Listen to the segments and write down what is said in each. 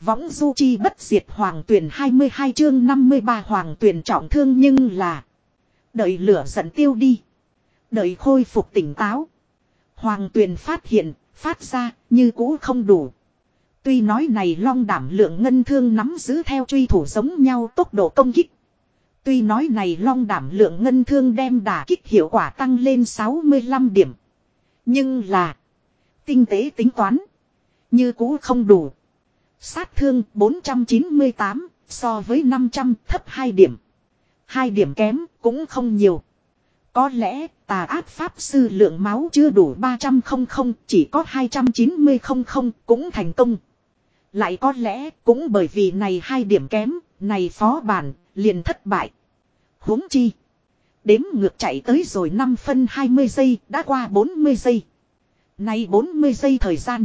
Võng du chi bất diệt hoàng tuyển 22 chương 53 hoàng tuyển trọng thương nhưng là. Đợi lửa giận tiêu đi. Đợi khôi phục tỉnh táo. Hoàng tuyển phát hiện, phát ra, như cũ không đủ. Tuy nói này long đảm lượng ngân thương nắm giữ theo truy thủ giống nhau tốc độ công kích. Tuy nói này long đảm lượng ngân thương đem đả kích hiệu quả tăng lên 65 điểm. Nhưng là. Tinh tế tính toán. Như cũ không đủ. Sát thương 498 so với 500 thấp 2 điểm. 2 điểm kém cũng không nhiều. Có lẽ tà ác pháp sư lượng máu chưa đủ 300 không chỉ có 290 không cũng thành công. Lại có lẽ cũng bởi vì này hai điểm kém, này phó bản, liền thất bại. huống chi. Đếm ngược chạy tới rồi 5 phân 20 giây, đã qua 40 giây. Nay 40 giây thời gian.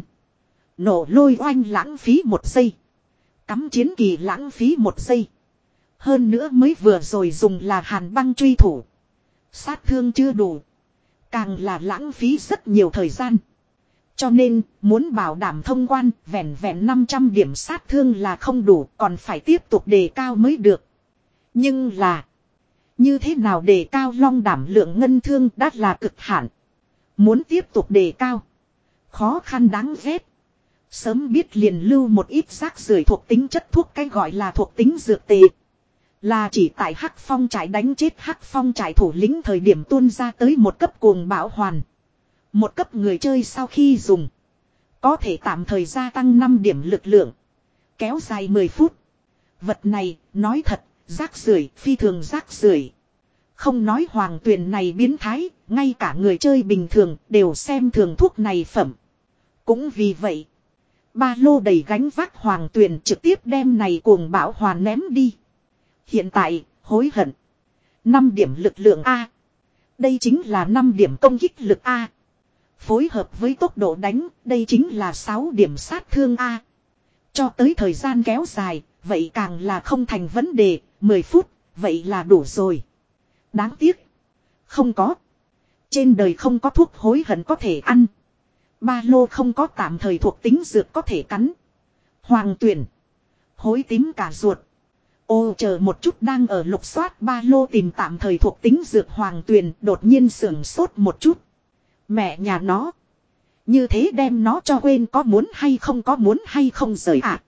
Nổ lôi oanh lãng phí một giây. Cắm chiến kỳ lãng phí một giây. Hơn nữa mới vừa rồi dùng là hàn băng truy thủ. Sát thương chưa đủ. Càng là lãng phí rất nhiều thời gian. Cho nên, muốn bảo đảm thông quan, vẹn vẹn 500 điểm sát thương là không đủ, còn phải tiếp tục đề cao mới được. Nhưng là, như thế nào đề cao long đảm lượng ngân thương đã là cực hạn. Muốn tiếp tục đề cao, khó khăn đáng ghét. Sớm biết liền lưu một ít rác rưởi thuộc tính chất thuốc cái gọi là thuộc tính dược tệ. Là chỉ tại Hắc Phong trải đánh chết Hắc Phong trải thủ lĩnh thời điểm tuôn ra tới một cấp cuồng bão hoàn. Một cấp người chơi sau khi dùng. Có thể tạm thời gia tăng 5 điểm lực lượng. Kéo dài 10 phút. Vật này, nói thật, rác rưởi phi thường rác rưởi Không nói hoàng tuyền này biến thái, ngay cả người chơi bình thường đều xem thường thuốc này phẩm. Cũng vì vậy, ba lô đầy gánh vác hoàng tuyền trực tiếp đem này cuồng bão hoàn ném đi. Hiện tại, hối hận. 5 điểm lực lượng A. Đây chính là 5 điểm công kích lực A. Phối hợp với tốc độ đánh, đây chính là 6 điểm sát thương A. Cho tới thời gian kéo dài, vậy càng là không thành vấn đề, 10 phút, vậy là đủ rồi. Đáng tiếc. Không có. Trên đời không có thuốc hối hận có thể ăn. Ba lô không có tạm thời thuộc tính dược có thể cắn. Hoàng tuyển. Hối tím cả ruột. Ô, chờ một chút đang ở lục soát ba lô tìm tạm thời thuộc tính dược hoàng tuyền đột nhiên sưởng sốt một chút. Mẹ nhà nó. Như thế đem nó cho quên có muốn hay không có muốn hay không rời ạ. À.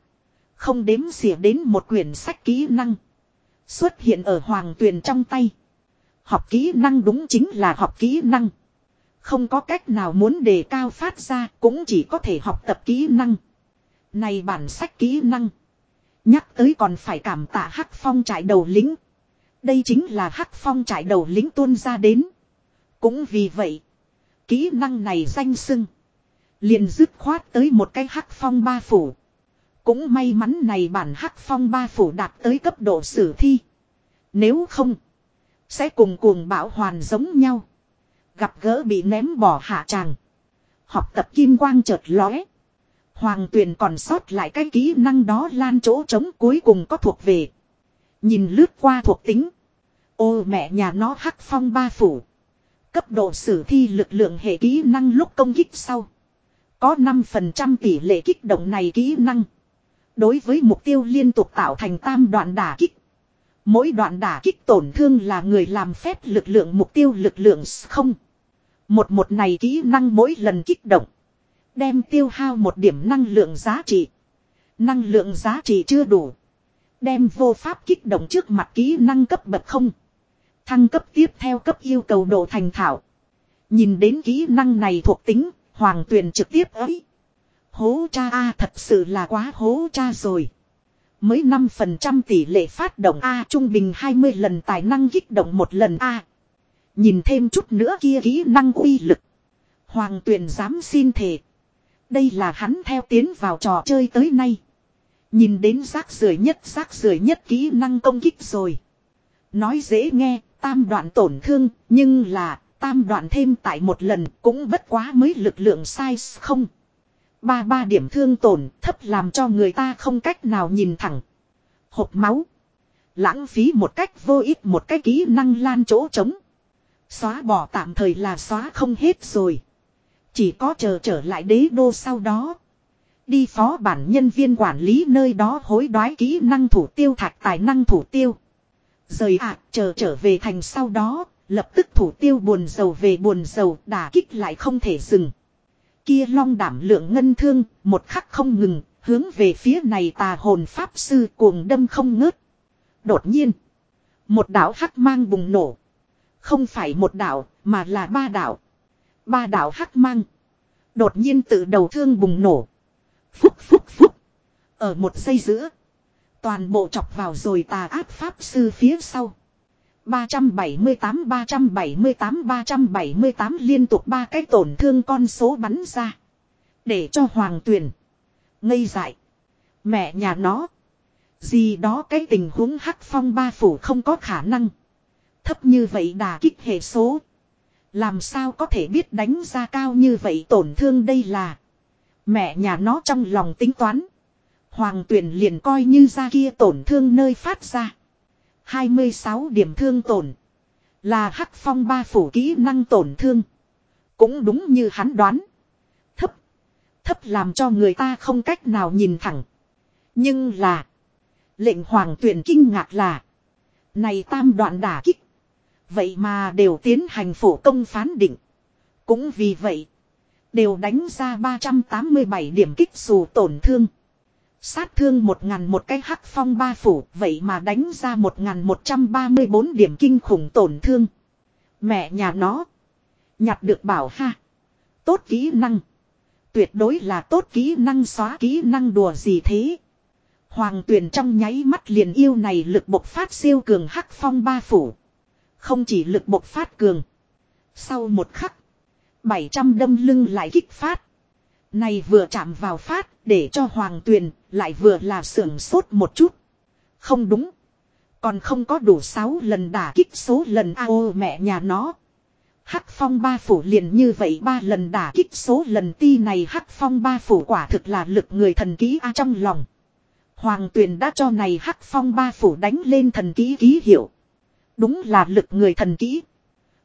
Không đếm xỉa đến một quyển sách kỹ năng. Xuất hiện ở hoàng tuyền trong tay. Học kỹ năng đúng chính là học kỹ năng. Không có cách nào muốn đề cao phát ra cũng chỉ có thể học tập kỹ năng. Này bản sách kỹ năng. Nhắc tới còn phải cảm tạ Hắc Phong trại đầu lính. Đây chính là Hắc Phong trại đầu lính tuôn ra đến. Cũng vì vậy, kỹ năng này danh sưng. Liền dứt khoát tới một cái Hắc Phong ba phủ. Cũng may mắn này bản Hắc Phong ba phủ đạt tới cấp độ sử thi. Nếu không, sẽ cùng cuồng bão hoàn giống nhau. Gặp gỡ bị ném bỏ hạ tràng. Học tập kim quang chợt lóe. Hoàng tuyền còn sót lại cái kỹ năng đó lan chỗ trống cuối cùng có thuộc về. Nhìn lướt qua thuộc tính. Ô mẹ nhà nó hắc phong ba phủ. Cấp độ sử thi lực lượng hệ kỹ năng lúc công kích sau. Có 5% tỷ lệ kích động này kỹ năng. Đối với mục tiêu liên tục tạo thành tam đoạn đả kích. Mỗi đoạn đả kích tổn thương là người làm phép lực lượng mục tiêu lực lượng không. Một một này kỹ năng mỗi lần kích động. Đem tiêu hao một điểm năng lượng giá trị. Năng lượng giá trị chưa đủ. Đem vô pháp kích động trước mặt kỹ năng cấp bậc không. Thăng cấp tiếp theo cấp yêu cầu độ thành thạo. Nhìn đến kỹ năng này thuộc tính, hoàng tuyền trực tiếp ấy. Hố cha A thật sự là quá hố cha rồi. Mới 5% tỷ lệ phát động A trung bình 20 lần tài năng kích động một lần A. Nhìn thêm chút nữa kia kỹ năng uy lực. Hoàng tuyền dám xin thề. Đây là hắn theo tiến vào trò chơi tới nay. Nhìn đến rác rưởi nhất rác rưởi nhất kỹ năng công kích rồi. Nói dễ nghe, tam đoạn tổn thương, nhưng là, tam đoạn thêm tại một lần cũng bất quá mới lực lượng size không. Ba ba điểm thương tổn thấp làm cho người ta không cách nào nhìn thẳng. Hộp máu. Lãng phí một cách vô ích một cái kỹ năng lan chỗ trống. Xóa bỏ tạm thời là xóa không hết rồi. Chỉ có chờ trở lại đế đô sau đó. Đi phó bản nhân viên quản lý nơi đó hối đoái kỹ năng thủ tiêu thạch tài năng thủ tiêu. Rời ạ, chờ trở về thành sau đó, lập tức thủ tiêu buồn dầu về buồn dầu, đả kích lại không thể dừng. Kia long đảm lượng ngân thương, một khắc không ngừng, hướng về phía này tà hồn pháp sư cuồng đâm không ngớt. Đột nhiên, một đạo hắc mang bùng nổ. Không phải một đảo mà là ba đảo, Ba đảo hắc mang. Đột nhiên tự đầu thương bùng nổ. Phúc phúc phúc. Ở một giây giữa. Toàn bộ chọc vào rồi tà áp pháp sư phía sau. 378 378 378 liên tục ba cái tổn thương con số bắn ra. Để cho hoàng tuyền Ngây dại. Mẹ nhà nó. Gì đó cái tình huống hắc phong ba phủ không có khả năng. Thấp như vậy đà kích hệ số. Làm sao có thể biết đánh ra cao như vậy tổn thương đây là. Mẹ nhà nó trong lòng tính toán. Hoàng tuyển liền coi như ra kia tổn thương nơi phát ra. 26 điểm thương tổn. Là hắc phong ba phủ kỹ năng tổn thương. Cũng đúng như hắn đoán. Thấp. Thấp làm cho người ta không cách nào nhìn thẳng. Nhưng là. Lệnh hoàng tuyển kinh ngạc là. Này tam đoạn đả kích. Vậy mà đều tiến hành phổ công phán định. Cũng vì vậy. Đều đánh ra 387 điểm kích dù tổn thương. Sát thương một ngàn một cái hắc phong ba phủ, vậy mà đánh ra một ngàn một trăm ba mươi bốn điểm kinh khủng tổn thương. Mẹ nhà nó. Nhặt được bảo ha. Tốt kỹ năng. Tuyệt đối là tốt kỹ năng xóa kỹ năng đùa gì thế. Hoàng tuyển trong nháy mắt liền yêu này lực bộc phát siêu cường hắc phong ba phủ. Không chỉ lực bộc phát cường. Sau một khắc. 700 đâm lưng lại kích phát. Này vừa chạm vào phát để cho hoàng tuyền lại vừa là sưởng sốt một chút. Không đúng. Còn không có đủ 6 lần đả kích số lần a ô mẹ nhà nó. Hắc phong ba phủ liền như vậy ba lần đả kích số lần ti này hắc phong ba phủ quả thực là lực người thần ký a trong lòng. Hoàng tuyền đã cho này hắc phong ba phủ đánh lên thần ký ký hiệu. Đúng là lực người thần kỹ.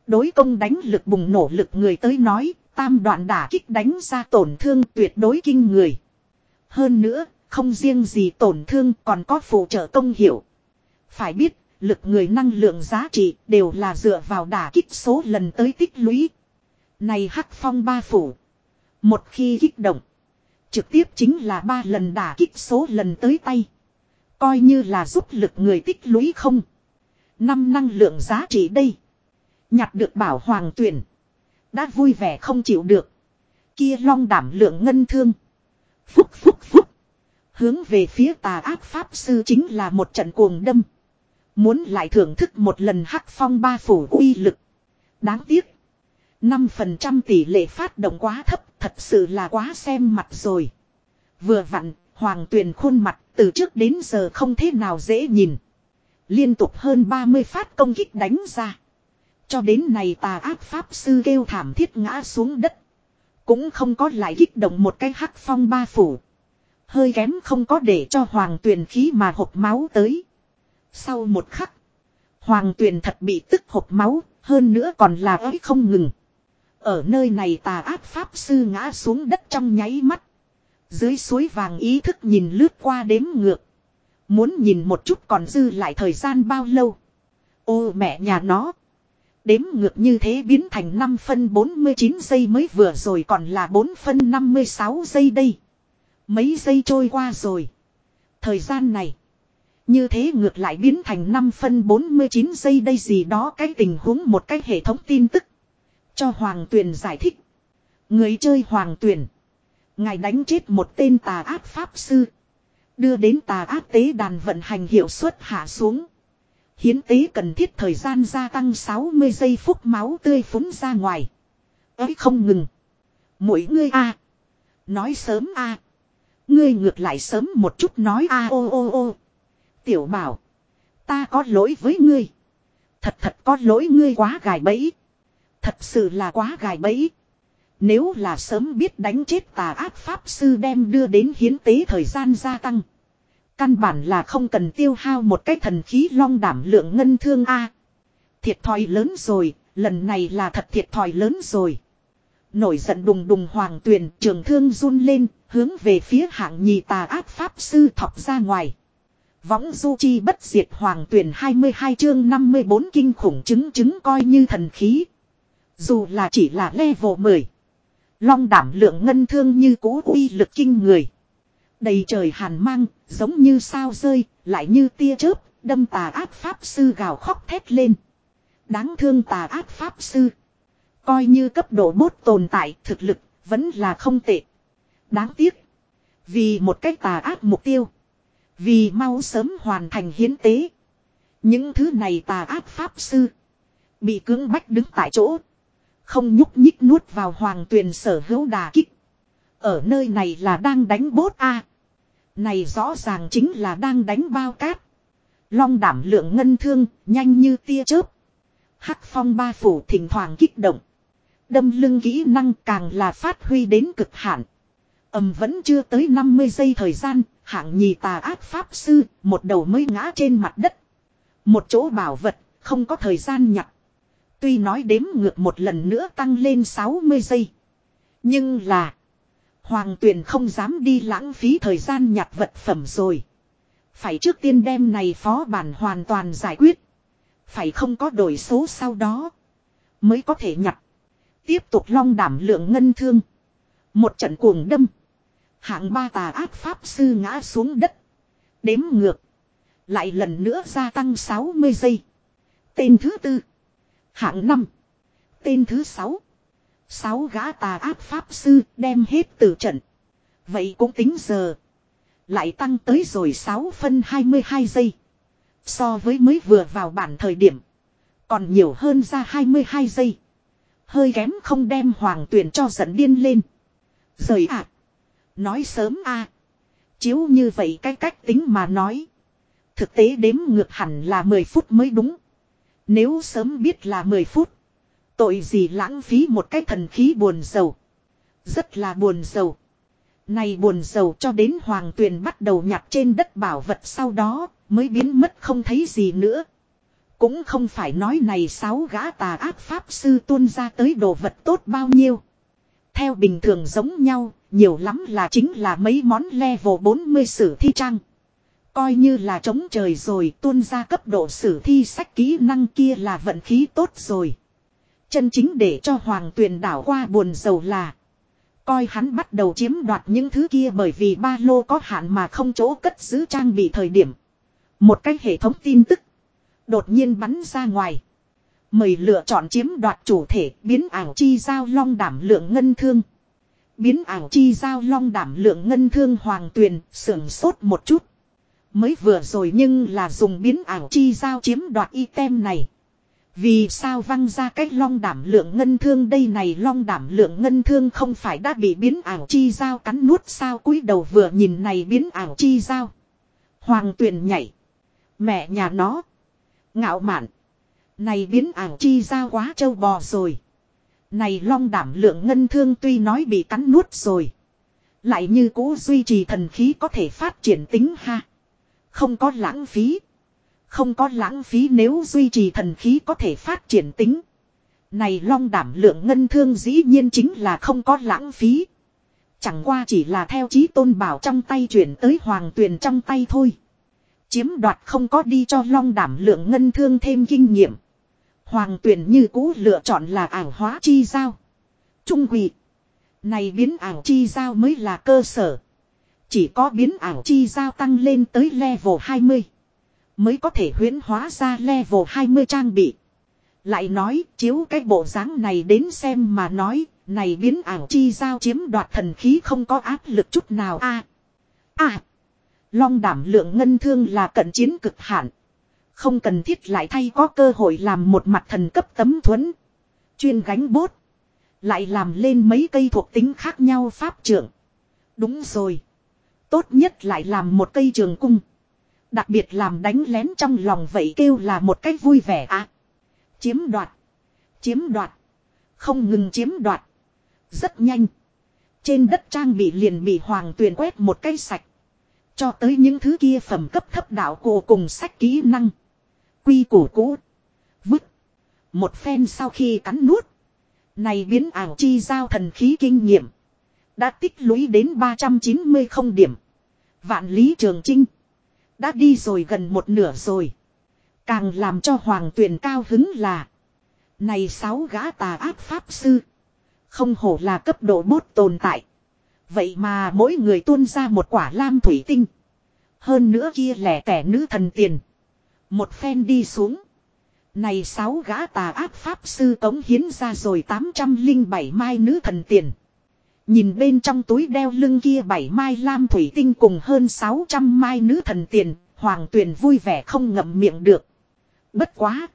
Đối công đánh lực bùng nổ lực người tới nói, tam đoạn đả kích đánh ra tổn thương tuyệt đối kinh người. Hơn nữa, không riêng gì tổn thương còn có phụ trợ công hiệu. Phải biết, lực người năng lượng giá trị đều là dựa vào đả kích số lần tới tích lũy. Này hắc phong ba phủ. Một khi kích động, trực tiếp chính là ba lần đả kích số lần tới tay. Coi như là giúp lực người tích lũy không. Năm năng lượng giá trị đây. Nhặt được bảo hoàng tuyển. Đã vui vẻ không chịu được. Kia long đảm lượng ngân thương. Phúc phúc phúc. Hướng về phía tà ác pháp sư chính là một trận cuồng đâm. Muốn lại thưởng thức một lần hắc phong ba phủ uy lực. Đáng tiếc. 5% tỷ lệ phát động quá thấp, thật sự là quá xem mặt rồi. Vừa vặn, hoàng tuyền khuôn mặt, từ trước đến giờ không thế nào dễ nhìn. Liên tục hơn 30 phát công kích đánh ra. Cho đến này tà ác pháp sư kêu thảm thiết ngã xuống đất. Cũng không có lại kích động một cái hắc phong ba phủ. Hơi kém không có để cho hoàng tuyền khí mà hộp máu tới. Sau một khắc. Hoàng tuyền thật bị tức hộp máu. Hơn nữa còn là ấy không ngừng. Ở nơi này tà ác pháp sư ngã xuống đất trong nháy mắt. Dưới suối vàng ý thức nhìn lướt qua đếm ngược. Muốn nhìn một chút còn dư lại thời gian bao lâu. Ô mẹ nhà nó. Đếm ngược như thế biến thành 5 phân 49 giây mới vừa rồi còn là 4 phân 56 giây đây. Mấy giây trôi qua rồi. Thời gian này. Như thế ngược lại biến thành 5 phân 49 giây đây gì đó cái tình huống một cái hệ thống tin tức. Cho Hoàng Tuyền giải thích. Người chơi Hoàng Tuyền. Ngài đánh chết một tên tà ác pháp sư. Đưa đến tà ác tế đàn vận hành hiệu suất hạ xuống. Hiến tế cần thiết thời gian gia tăng 60 giây phút máu tươi phúng ra ngoài. ấy không ngừng. Mỗi ngươi a Nói sớm a Ngươi ngược lại sớm một chút nói a ô ô ô. Tiểu bảo. Ta có lỗi với ngươi. Thật thật có lỗi ngươi quá gài bẫy. Thật sự là quá gài bẫy. Nếu là sớm biết đánh chết tà ác pháp sư đem đưa đến hiến tế thời gian gia tăng. Căn bản là không cần tiêu hao một cái thần khí long đảm lượng ngân thương A. Thiệt thòi lớn rồi, lần này là thật thiệt thòi lớn rồi. Nổi giận đùng đùng hoàng tuyền trường thương run lên, Hướng về phía hạng nhì tà ác pháp sư thọc ra ngoài. Võng du chi bất diệt hoàng tuyển 22 chương 54 kinh khủng chứng chứng coi như thần khí. Dù là chỉ là level 10. Long đảm lượng ngân thương như cũ uy lực kinh người. Đầy trời hàn mang, giống như sao rơi, lại như tia chớp, đâm tà ác pháp sư gào khóc thét lên. Đáng thương tà ác pháp sư. Coi như cấp độ bốt tồn tại thực lực, vẫn là không tệ. Đáng tiếc. Vì một cách tà ác mục tiêu. Vì mau sớm hoàn thành hiến tế. Những thứ này tà ác pháp sư. Bị cưỡng bách đứng tại chỗ. Không nhúc nhích nuốt vào hoàng tuyền sở hữu đà kích. Ở nơi này là đang đánh bốt A. Này rõ ràng chính là đang đánh bao cát. Long đảm lượng ngân thương, nhanh như tia chớp. Hắc phong ba phủ thỉnh thoảng kích động. Đâm lưng kỹ năng càng là phát huy đến cực hạn. Ẩm vẫn chưa tới 50 giây thời gian, hạng nhì tà ác pháp sư, một đầu mới ngã trên mặt đất. Một chỗ bảo vật, không có thời gian nhặt. Tuy nói đếm ngược một lần nữa tăng lên 60 giây. Nhưng là. Hoàng tuyền không dám đi lãng phí thời gian nhặt vật phẩm rồi. Phải trước tiên đem này phó bản hoàn toàn giải quyết. Phải không có đổi số sau đó. Mới có thể nhặt. Tiếp tục long đảm lượng ngân thương. Một trận cuồng đâm. Hạng ba tà ác pháp sư ngã xuống đất. Đếm ngược. Lại lần nữa gia tăng 60 giây. Tên thứ tư. Hạng năm. Tên thứ sáu. Sáu gã tà ác pháp sư đem hết từ trận. Vậy cũng tính giờ. Lại tăng tới rồi 6 phân 22 giây. So với mới vừa vào bản thời điểm. Còn nhiều hơn ra 22 giây. Hơi kém không đem hoàng tuyển cho giận điên lên. Rời ạ. À. Nói sớm a Chiếu như vậy cái cách tính mà nói. Thực tế đếm ngược hẳn là 10 phút mới đúng. Nếu sớm biết là 10 phút. Tội gì lãng phí một cái thần khí buồn sầu Rất là buồn sầu Này buồn sầu cho đến hoàng tuyền bắt đầu nhặt trên đất bảo vật sau đó mới biến mất không thấy gì nữa. Cũng không phải nói này sáu gã tà ác pháp sư tuôn ra tới đồ vật tốt bao nhiêu. Theo bình thường giống nhau, nhiều lắm là chính là mấy món level 40 sử thi trang. Coi như là chống trời rồi tuôn ra cấp độ sử thi sách kỹ năng kia là vận khí tốt rồi. Chân chính để cho hoàng tuyền đảo qua buồn dầu là. Coi hắn bắt đầu chiếm đoạt những thứ kia bởi vì ba lô có hạn mà không chỗ cất giữ trang bị thời điểm. Một cái hệ thống tin tức. Đột nhiên bắn ra ngoài. Mời lựa chọn chiếm đoạt chủ thể, biến ảo chi giao long đảm lượng ngân thương. Biến ảo chi giao long đảm lượng ngân thương hoàng tuyền sưởng sốt một chút. Mới vừa rồi nhưng là dùng biến ảo chi giao chiếm đoạt item này. Vì sao văng ra cách long đảm lượng ngân thương đây này long đảm lượng ngân thương không phải đã bị biến ảo chi dao cắn nuốt sao cúi đầu vừa nhìn này biến ảo chi dao Hoàng tuyền nhảy. Mẹ nhà nó. Ngạo mạn. Này biến ảo chi dao quá trâu bò rồi. Này long đảm lượng ngân thương tuy nói bị cắn nuốt rồi. Lại như cũ duy trì thần khí có thể phát triển tính ha. Không có lãng phí. Không có lãng phí nếu duy trì thần khí có thể phát triển tính. Này long đảm lượng ngân thương dĩ nhiên chính là không có lãng phí. Chẳng qua chỉ là theo chí tôn bảo trong tay chuyển tới hoàng tuyền trong tay thôi. Chiếm đoạt không có đi cho long đảm lượng ngân thương thêm kinh nghiệm. Hoàng tuyền như cũ lựa chọn là ảo hóa chi giao. Trung quỷ. Này biến ảo chi giao mới là cơ sở. Chỉ có biến ảo chi giao tăng lên tới level 20. Mới có thể huyễn hóa ra level 20 trang bị. Lại nói, chiếu cái bộ dáng này đến xem mà nói. Này biến ảo chi giao chiếm đoạt thần khí không có áp lực chút nào a a Long đảm lượng ngân thương là cận chiến cực hạn. Không cần thiết lại thay có cơ hội làm một mặt thần cấp tấm thuẫn. Chuyên gánh bốt. Lại làm lên mấy cây thuộc tính khác nhau pháp trưởng. Đúng rồi. Tốt nhất lại làm một cây trường cung. Đặc biệt làm đánh lén trong lòng vậy kêu là một cách vui vẻ à. Chiếm đoạt. Chiếm đoạt. Không ngừng chiếm đoạt. Rất nhanh. Trên đất trang bị liền bị hoàng tuyền quét một cây sạch. Cho tới những thứ kia phẩm cấp thấp đạo cổ cùng sách kỹ năng. Quy củ cũ. Vứt. Một phen sau khi cắn nuốt. Này biến ảo chi giao thần khí kinh nghiệm. Đã tích lũy đến 390 không điểm. Vạn lý trường trinh. Đã đi rồi gần một nửa rồi. Càng làm cho hoàng tuyền cao hứng là. Này sáu gã tà ác pháp sư. Không hổ là cấp độ bốt tồn tại. Vậy mà mỗi người tuôn ra một quả lam thủy tinh. Hơn nữa kia lẻ tẻ nữ thần tiền. Một phen đi xuống. Này sáu gã tà ác pháp sư tống hiến ra rồi 807 mai nữ thần tiền. Nhìn bên trong túi đeo lưng kia bảy mai lam thủy tinh cùng hơn 600 mai nữ thần tiền, hoàng tuyền vui vẻ không ngậm miệng được. Bất quá.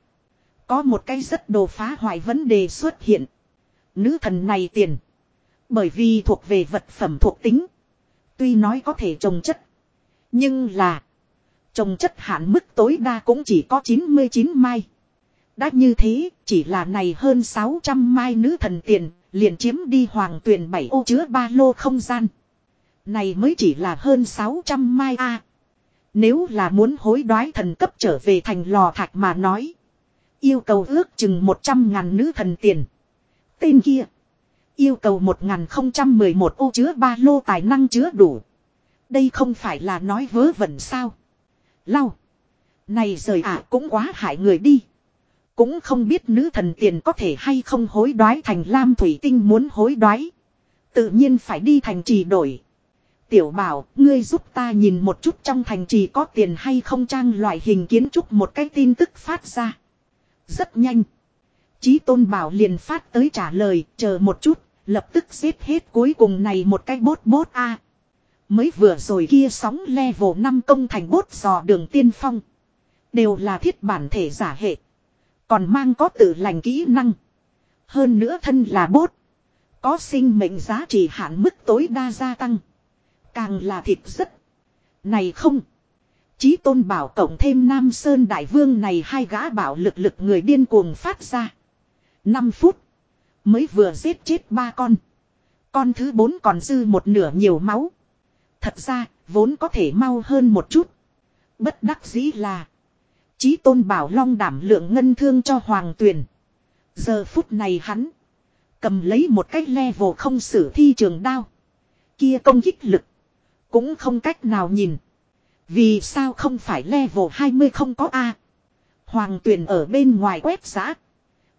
Có một cái rất đồ phá hoại vấn đề xuất hiện. Nữ thần này tiền. Bởi vì thuộc về vật phẩm thuộc tính. Tuy nói có thể trồng chất. Nhưng là. Trồng chất hạn mức tối đa cũng chỉ có 99 mai. Đã như thế, chỉ là này hơn 600 mai nữ thần tiền, liền chiếm đi hoàng tuyển bảy ô chứa ba lô không gian. Này mới chỉ là hơn 600 mai a. nếu là muốn hối đoái thần cấp trở về thành lò thạch mà nói. Yêu cầu ước chừng 100 ngàn nữ thần tiền. Tên kia. Yêu cầu 1011 ô chứa ba lô tài năng chứa đủ. Đây không phải là nói vớ vẩn sao. Lau. Này rời ạ, cũng quá hại người đi. Cũng không biết nữ thần tiền có thể hay không hối đoái thành lam thủy tinh muốn hối đoái. Tự nhiên phải đi thành trì đổi. Tiểu bảo, ngươi giúp ta nhìn một chút trong thành trì có tiền hay không trang loại hình kiến trúc một cái tin tức phát ra. Rất nhanh. Chí tôn bảo liền phát tới trả lời, chờ một chút, lập tức xếp hết cuối cùng này một cái bốt bốt a Mới vừa rồi kia sóng level 5 công thành bốt dò đường tiên phong. Đều là thiết bản thể giả hệ. Còn mang có tự lành kỹ năng. Hơn nữa thân là bốt. Có sinh mệnh giá trị hạn mức tối đa gia tăng. Càng là thịt rất. Này không. Chí tôn bảo cộng thêm Nam Sơn Đại Vương này hai gã bảo lực lực người điên cuồng phát ra. 5 phút. Mới vừa giết chết ba con. Con thứ bốn còn dư một nửa nhiều máu. Thật ra, vốn có thể mau hơn một chút. Bất đắc dĩ là. Chí tôn bảo long đảm lượng ngân thương cho hoàng tuyền. Giờ phút này hắn. Cầm lấy một cái level không xử thi trường đao. Kia công kích lực. Cũng không cách nào nhìn. Vì sao không phải level 20 không có A. Hoàng tuyền ở bên ngoài quét giã.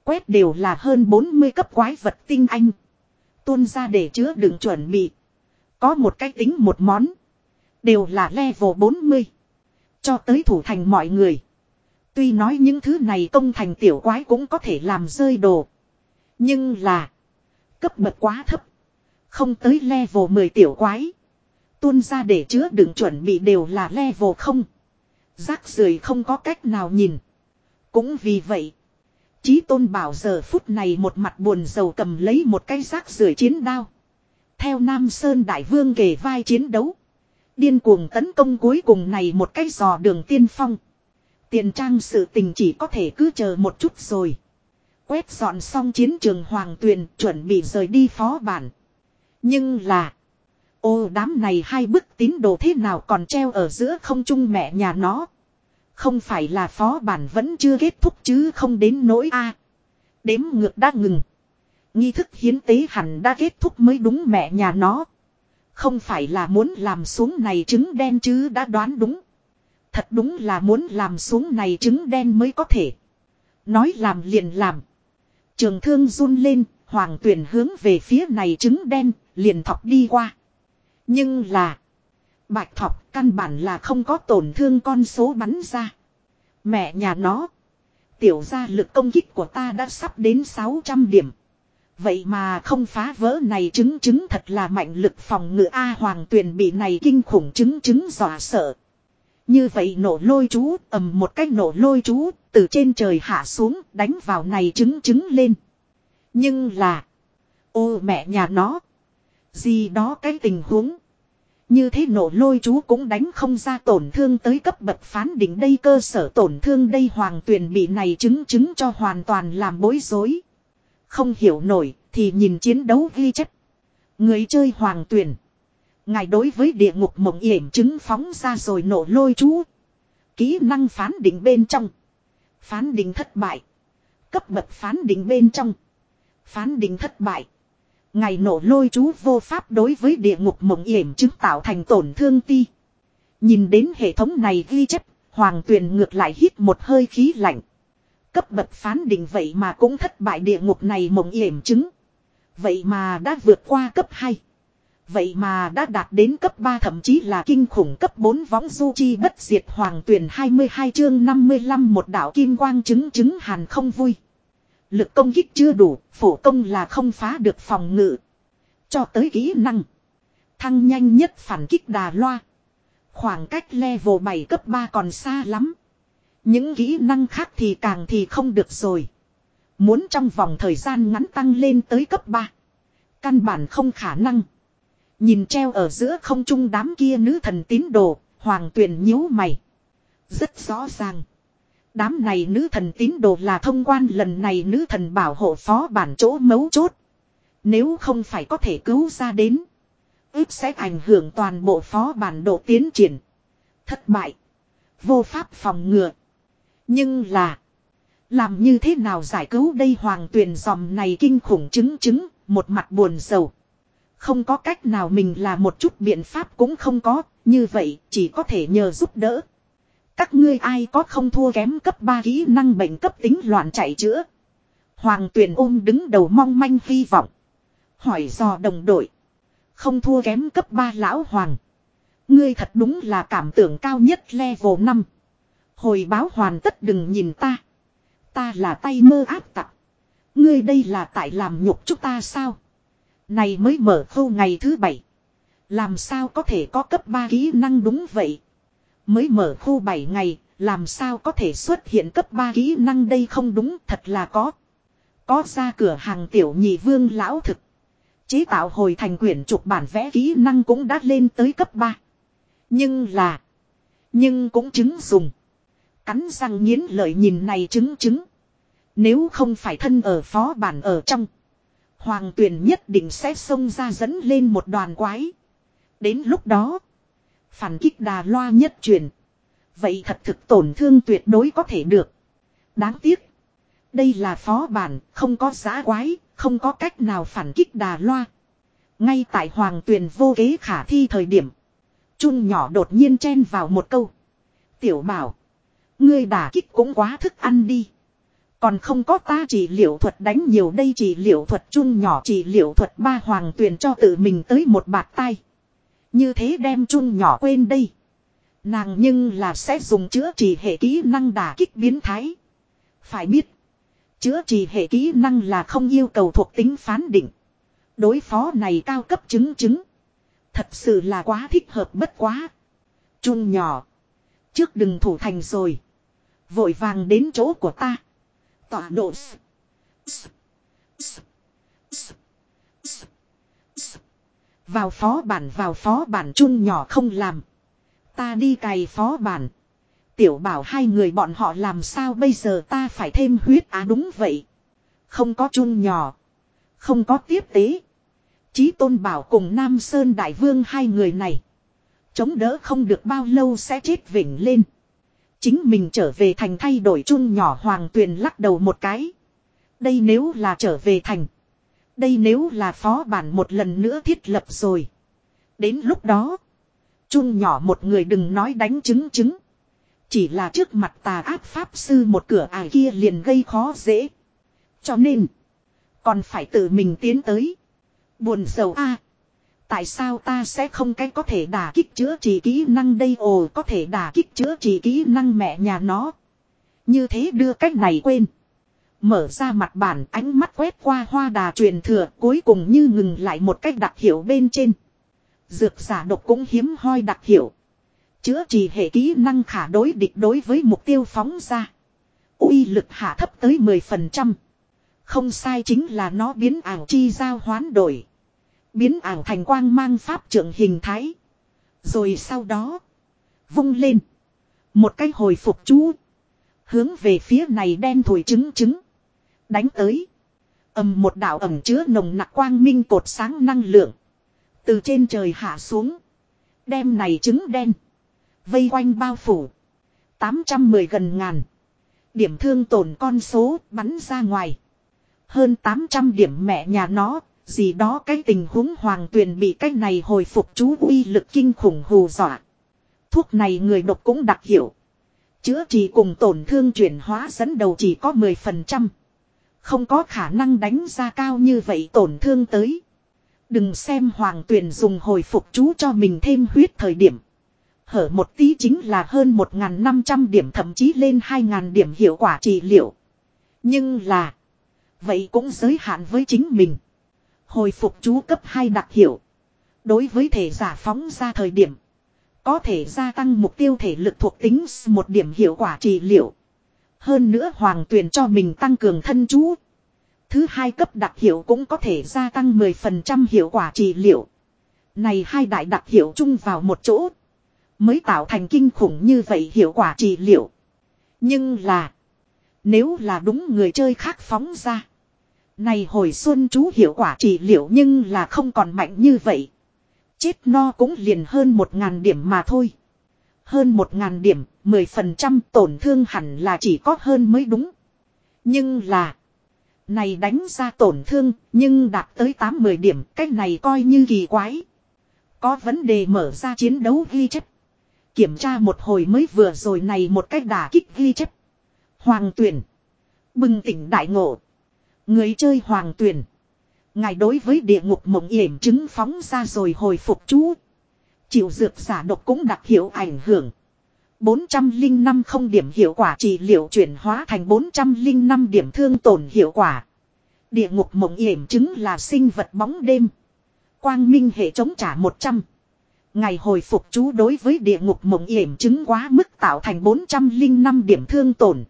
Quét đều là hơn 40 cấp quái vật tinh anh. Tuôn ra để chứa đựng chuẩn bị. Có một cái tính một món. Đều là level 40. Cho tới thủ thành mọi người. Tuy nói những thứ này công thành tiểu quái cũng có thể làm rơi đồ. Nhưng là. Cấp bậc quá thấp. Không tới level 10 tiểu quái. Tuôn ra để chứa đựng chuẩn bị đều là level không. Rác rưởi không có cách nào nhìn. Cũng vì vậy. Chí tôn bảo giờ phút này một mặt buồn rầu cầm lấy một cái rác rưởi chiến đao. Theo Nam Sơn Đại Vương kề vai chiến đấu. Điên cuồng tấn công cuối cùng này một cái dò đường tiên phong. Tiền trang sự tình chỉ có thể cứ chờ một chút rồi. Quét dọn xong chiến trường Hoàng Tuyền, chuẩn bị rời đi phó bản. Nhưng là. Ô, đám này hai bức tín đồ thế nào còn treo ở giữa không trung mẹ nhà nó. Không phải là phó bản vẫn chưa kết thúc chứ không đến nỗi a Đếm ngược đã ngừng. Nghi thức hiến tế hẳn đã kết thúc mới đúng mẹ nhà nó. Không phải là muốn làm xuống này trứng đen chứ đã đoán đúng. Thật đúng là muốn làm xuống này trứng đen mới có thể. Nói làm liền làm. Trường thương run lên, hoàng tuyển hướng về phía này trứng đen, liền thọc đi qua. Nhưng là. Bạch thọc căn bản là không có tổn thương con số bắn ra. Mẹ nhà nó. Tiểu gia lực công kích của ta đã sắp đến 600 điểm. Vậy mà không phá vỡ này chứng chứng thật là mạnh lực phòng ngự A hoàng tuyền bị này kinh khủng chứng chứng dọa sợ. Như vậy nổ lôi chú, ầm một cách nổ lôi chú, từ trên trời hạ xuống, đánh vào này trứng trứng lên. Nhưng là. Ô mẹ nhà nó. Gì đó cái tình huống. Như thế nổ lôi chú cũng đánh không ra tổn thương tới cấp bậc phán định đây, cơ sở tổn thương đây, hoàng tuyền bị này chứng chứng cho hoàn toàn làm bối rối. Không hiểu nổi, thì nhìn chiến đấu ghi chất. Người chơi hoàng tuyền Ngài đối với địa ngục mộng yểm chứng phóng ra rồi nổ lôi chú. Kỹ năng phán định bên trong. Phán định thất bại. Cấp bậc phán định bên trong. Phán định thất bại. ngài nổ lôi chú vô pháp đối với địa ngục mộng yểm chứng tạo thành tổn thương ti. Nhìn đến hệ thống này ghi chép, hoàng tuyền ngược lại hít một hơi khí lạnh. Cấp bậc phán định vậy mà cũng thất bại địa ngục này mộng yểm chứng. Vậy mà đã vượt qua cấp 2. Vậy mà đã đạt đến cấp 3 thậm chí là kinh khủng cấp 4 võng du chi bất diệt hoàng tuyển 22 chương 55 một đạo kim quang chứng chứng hàn không vui. Lực công kích chưa đủ, phổ công là không phá được phòng ngự. Cho tới kỹ năng. Thăng nhanh nhất phản kích đà loa. Khoảng cách level 7 cấp 3 còn xa lắm. Những kỹ năng khác thì càng thì không được rồi. Muốn trong vòng thời gian ngắn tăng lên tới cấp 3. Căn bản không khả năng. Nhìn treo ở giữa không trung đám kia nữ thần tín đồ, hoàng tuyền nhíu mày. Rất rõ ràng. Đám này nữ thần tín đồ là thông quan lần này nữ thần bảo hộ phó bản chỗ mấu chốt. Nếu không phải có thể cứu ra đến. ước sẽ ảnh hưởng toàn bộ phó bản độ tiến triển. Thất bại. Vô pháp phòng ngừa. Nhưng là. Làm như thế nào giải cứu đây hoàng tuyền dòm này kinh khủng chứng chứng. Một mặt buồn sầu. Không có cách nào mình là một chút biện pháp cũng không có. Như vậy chỉ có thể nhờ giúp đỡ. Các ngươi ai có không thua kém cấp 3 kỹ năng bệnh cấp tính loạn chạy chữa. Hoàng tuyền ôm đứng đầu mong manh hy vọng. Hỏi dò đồng đội. Không thua kém cấp 3 lão hoàng. Ngươi thật đúng là cảm tưởng cao nhất level 5. Hồi báo hoàn tất đừng nhìn ta. Ta là tay mơ áp tặc. Ngươi đây là tại làm nhục chúng ta sao? Này mới mở khâu ngày thứ bảy. Làm sao có thể có cấp 3 kỹ năng đúng vậy? Mới mở khu 7 ngày, làm sao có thể xuất hiện cấp 3 kỹ năng đây không đúng thật là có. Có ra cửa hàng tiểu nhị vương lão thực. Chế tạo hồi thành quyển trục bản vẽ kỹ năng cũng đã lên tới cấp 3. Nhưng là. Nhưng cũng chứng dùng. Cắn răng nghiến lợi nhìn này chứng chứng. Nếu không phải thân ở phó bản ở trong. Hoàng Tuyền nhất định sẽ xông ra dẫn lên một đoàn quái. Đến lúc đó. Phản kích đà loa nhất truyền. Vậy thật thực tổn thương tuyệt đối có thể được. Đáng tiếc. Đây là phó bản, không có giá quái, không có cách nào phản kích đà loa. Ngay tại hoàng tuyền vô kế khả thi thời điểm. Trung nhỏ đột nhiên chen vào một câu. Tiểu bảo. Ngươi đả kích cũng quá thức ăn đi. Còn không có ta chỉ liệu thuật đánh nhiều đây chỉ liệu thuật chung nhỏ chỉ liệu thuật ba hoàng tuyền cho tự mình tới một bạc tay. Như thế đem chung nhỏ quên đây. Nàng nhưng là sẽ dùng chữa trị hệ kỹ năng đả kích biến thái. Phải biết. Chữa trị hệ kỹ năng là không yêu cầu thuộc tính phán định. Đối phó này cao cấp chứng chứng. Thật sự là quá thích hợp bất quá. Chung nhỏ. Trước đừng thủ thành rồi. Vội vàng đến chỗ của ta. Tọa độ. Vào phó bản, vào phó bản chun nhỏ không làm. Ta đi cày phó bản. Tiểu bảo hai người bọn họ làm sao bây giờ ta phải thêm huyết á à đúng vậy. Không có chun nhỏ. Không có tiếp tế. Chí tôn bảo cùng Nam Sơn Đại Vương hai người này. Chống đỡ không được bao lâu sẽ chết vỉnh lên. Chính mình trở về thành thay đổi chung nhỏ hoàng tuyền lắc đầu một cái. Đây nếu là trở về thành. Đây nếu là phó bản một lần nữa thiết lập rồi. Đến lúc đó. Chung nhỏ một người đừng nói đánh chứng chứng. Chỉ là trước mặt tà ác pháp sư một cửa ải kia liền gây khó dễ. Cho nên. Còn phải tự mình tiến tới. Buồn sầu a Tại sao ta sẽ không cái có thể đả kích chữa trị kỹ năng đây ồ, có thể đả kích chữa trị kỹ năng mẹ nhà nó. Như thế đưa cách này quên. Mở ra mặt bản ánh mắt quét qua hoa đà truyền thừa, cuối cùng như ngừng lại một cách đặc hiệu bên trên. Dược giả độc cũng hiếm hoi đặc hiệu. Chữa trị hệ kỹ năng khả đối địch đối với mục tiêu phóng ra. uy lực hạ thấp tới 10%. Không sai chính là nó biến ảo chi giao hoán đổi. Biến ảo thành quang mang pháp trưởng hình thái. Rồi sau đó. Vung lên. Một cái hồi phục chú. Hướng về phía này đen thổi trứng trứng. Đánh tới. ầm một đạo ẩm chứa nồng nặc quang minh cột sáng năng lượng. Từ trên trời hạ xuống. Đem này trứng đen. Vây quanh bao phủ. 810 gần ngàn. Điểm thương tổn con số bắn ra ngoài. Hơn 800 điểm mẹ nhà nó. Gì đó cái tình huống hoàng tuyền bị cái này hồi phục chú uy lực kinh khủng hù dọa. Thuốc này người độc cũng đặc hiệu. Chữa trị cùng tổn thương chuyển hóa dẫn đầu chỉ có 10%. Không có khả năng đánh ra cao như vậy tổn thương tới. Đừng xem hoàng tuyền dùng hồi phục chú cho mình thêm huyết thời điểm. Hở một tí chính là hơn 1.500 điểm thậm chí lên 2.000 điểm hiệu quả trị liệu. Nhưng là. Vậy cũng giới hạn với chính mình. Hồi phục chú cấp 2 đặc hiệu. Đối với thể giả phóng ra thời điểm. Có thể gia tăng mục tiêu thể lực thuộc tính một điểm hiệu quả trị liệu. Hơn nữa hoàng tuyển cho mình tăng cường thân chú. Thứ hai cấp đặc hiệu cũng có thể gia tăng 10% hiệu quả trị liệu. Này hai đại đặc hiệu chung vào một chỗ. Mới tạo thành kinh khủng như vậy hiệu quả trị liệu. Nhưng là. Nếu là đúng người chơi khác phóng ra. Này hồi xuân chú hiệu quả trị liệu nhưng là không còn mạnh như vậy. Chết no cũng liền hơn một ngàn điểm mà thôi. Hơn một ngàn điểm, 10% tổn thương hẳn là chỉ có hơn mới đúng. Nhưng là. Này đánh ra tổn thương, nhưng đạt tới 8-10 điểm, cách này coi như kỳ quái. Có vấn đề mở ra chiến đấu ghi chép. Kiểm tra một hồi mới vừa rồi này một cách đả kích ghi chép. Hoàng tuyển. Bừng tỉnh đại ngộ. Người chơi hoàng tuyển. Ngài đối với địa ngục mộng yểm chứng phóng ra rồi hồi phục chú. Chịu dược giả độc cũng đặc hiệu ảnh hưởng. 405 không điểm hiệu quả trị liệu chuyển hóa thành 405 điểm thương tổn hiệu quả. Địa ngục mộng yểm chứng là sinh vật bóng đêm. Quang minh hệ chống trả 100. Ngày hồi phục chú đối với địa ngục mộng yểm chứng quá mức tạo thành 405 điểm thương tổn.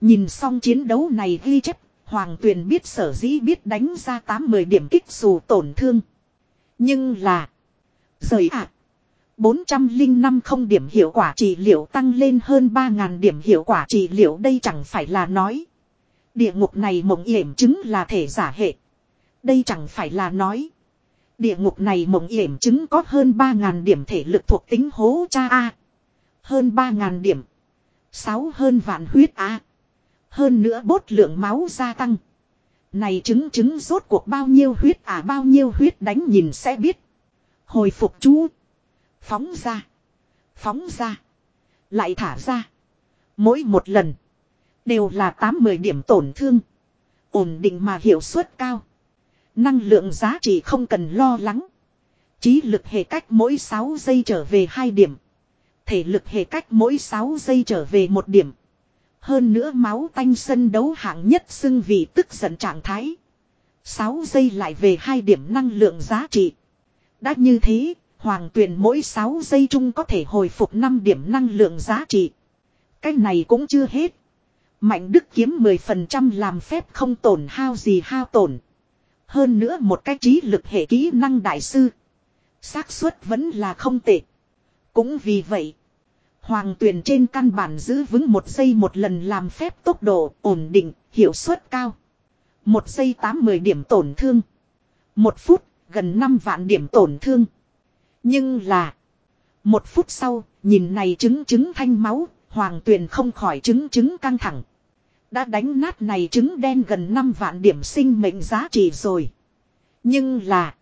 Nhìn xong chiến đấu này ghi chép Hoàng Tuyền biết sở dĩ biết đánh ra 80 điểm kích dù tổn thương. Nhưng là. Rời ạ. À, 405 không điểm hiệu quả trị liệu tăng lên hơn 3.000 điểm hiệu quả trị liệu đây chẳng phải là nói. Địa ngục này mộng yểm chứng là thể giả hệ. Đây chẳng phải là nói. Địa ngục này mộng yểm chứng có hơn 3.000 điểm thể lực thuộc tính hố cha A. Hơn 3.000 điểm. 6 hơn vạn huyết A. Hơn nữa bốt lượng máu gia tăng. Này chứng chứng rốt cuộc bao nhiêu huyết à bao nhiêu huyết đánh nhìn sẽ biết. Hồi phục chú. Phóng ra. Phóng ra. Lại thả ra. Mỗi một lần. Đều là 8-10 điểm tổn thương. Ổn định mà hiệu suất cao. Năng lượng giá trị không cần lo lắng. Trí lực hệ cách mỗi 6 giây trở về 2 điểm. Thể lực hệ cách mỗi 6 giây trở về 1 điểm. Hơn nữa máu tanh sân đấu hạng nhất xưng vì tức giận trạng thái. 6 giây lại về hai điểm năng lượng giá trị. Đã như thế, hoàng tuyển mỗi 6 giây chung có thể hồi phục 5 điểm năng lượng giá trị. Cái này cũng chưa hết. Mạnh đức kiếm 10% làm phép không tổn hao gì hao tổn. Hơn nữa một cái trí lực hệ kỹ năng đại sư. xác suất vẫn là không tệ. Cũng vì vậy, Hoàng tuyển trên căn bản giữ vững một giây một lần làm phép tốc độ ổn định, hiệu suất cao. Một giây 80 điểm tổn thương. Một phút, gần 5 vạn điểm tổn thương. Nhưng là, một phút sau, nhìn này trứng trứng thanh máu, hoàng tuyền không khỏi trứng trứng căng thẳng. Đã đánh nát này trứng đen gần 5 vạn điểm sinh mệnh giá trị rồi. Nhưng là,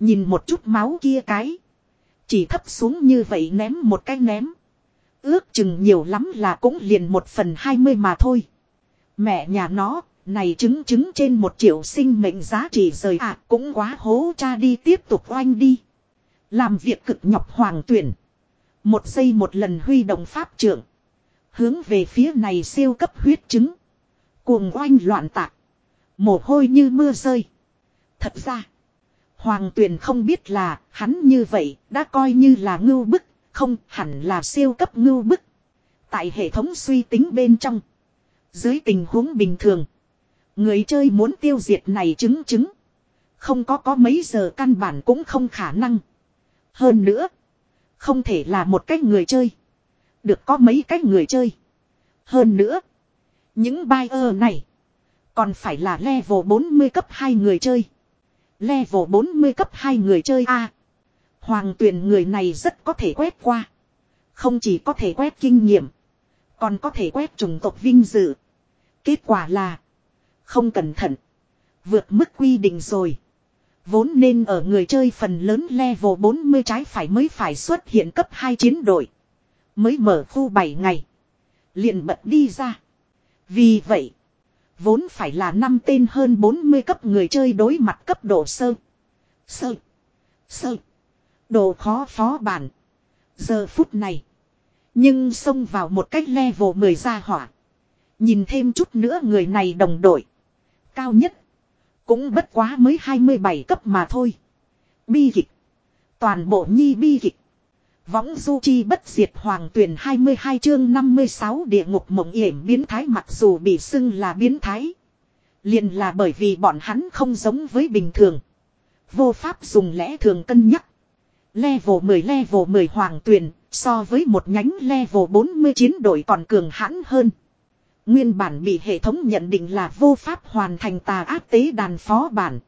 nhìn một chút máu kia cái. Chỉ thấp xuống như vậy ném một cái ném. Ước chừng nhiều lắm là cũng liền một phần hai mươi mà thôi. Mẹ nhà nó, này chứng chứng trên một triệu sinh mệnh giá trị rời ạ cũng quá hố cha đi tiếp tục oanh đi. Làm việc cực nhọc hoàng tuyển. Một giây một lần huy động pháp trưởng. Hướng về phía này siêu cấp huyết chứng. Cuồng oanh loạn tạc. Mồ hôi như mưa rơi. Thật ra. Hoàng tuyển không biết là hắn như vậy đã coi như là ngưu bức không hẳn là siêu cấp ngưu bức. Tại hệ thống suy tính bên trong. Dưới tình huống bình thường. Người chơi muốn tiêu diệt này chứng chứng. Không có có mấy giờ căn bản cũng không khả năng. Hơn nữa. Không thể là một cách người chơi. Được có mấy cách người chơi. Hơn nữa. Những buyer này. Còn phải là level 40 cấp 2 người chơi. Level 40 cấp 2 người chơi A. Hoàng tuyển người này rất có thể quét qua. Không chỉ có thể quét kinh nghiệm. Còn có thể quét chủng tộc vinh dự. Kết quả là. Không cẩn thận. Vượt mức quy định rồi. Vốn nên ở người chơi phần lớn level 40 trái phải mới phải xuất hiện cấp 2 chiến đội. Mới mở khu 7 ngày. liền bật đi ra. Vì vậy. Vốn phải là năm tên hơn 40 cấp người chơi đối mặt cấp độ sơ. Sơ. Sơ. Độ khó phó bản. Giờ phút này. Nhưng xông vào một cách level 10 ra hỏa. Nhìn thêm chút nữa người này đồng đội. Cao nhất. Cũng bất quá mới 27 cấp mà thôi. Bi kịch. Toàn bộ nhi bi kịch. Võng du chi bất diệt hoàng tuyển 22 chương 56 địa ngục mộng yểm biến thái mặc dù bị xưng là biến thái. liền là bởi vì bọn hắn không giống với bình thường. Vô pháp dùng lẽ thường cân nhắc. Level 10 level 10 hoàng tuyển so với một nhánh level 40 chiến đội còn cường hãn hơn. Nguyên bản bị hệ thống nhận định là vô pháp hoàn thành tà ác tế đàn phó bản.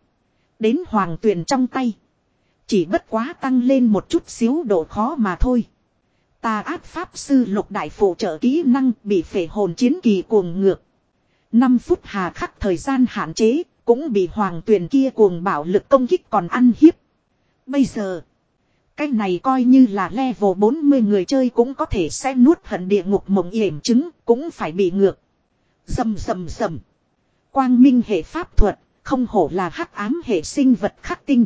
Đến hoàng tuyển trong tay. Chỉ bất quá tăng lên một chút xíu độ khó mà thôi. Tà ác pháp sư lục đại phụ trợ kỹ năng bị phệ hồn chiến kỳ cuồng ngược. 5 phút hà khắc thời gian hạn chế, cũng bị hoàng tuyển kia cuồng bảo lực công kích còn ăn hiếp. Bây giờ, cái này coi như là level 40 người chơi cũng có thể sẽ nuốt hận địa ngục mộng yểm chứng, cũng phải bị ngược. Dầm dầm dầm. Quang minh hệ pháp thuật, không hổ là hắc ám hệ sinh vật khắc tinh.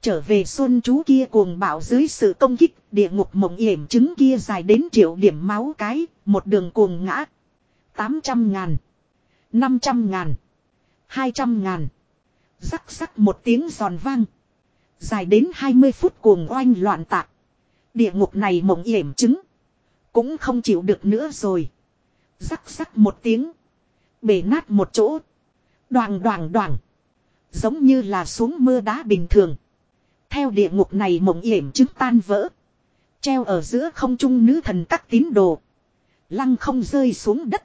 Trở về xuân chú kia cuồng bạo dưới sự công kích, địa ngục mộng yểm chứng kia dài đến triệu điểm máu cái, một đường cuồng ngã. 800 ngàn, 500 ngàn, 200 ngàn. Rắc rắc một tiếng giòn vang. Dài đến 20 phút cuồng oanh loạn tạc. Địa ngục này mộng yểm chứng. Cũng không chịu được nữa rồi. Rắc rắc một tiếng. Bể nát một chỗ. Đoàn đoàn đoàn. Giống như là xuống mưa đá bình thường. Theo địa ngục này mộng yểm chứng tan vỡ. Treo ở giữa không trung nữ thần các tín đồ. Lăng không rơi xuống đất.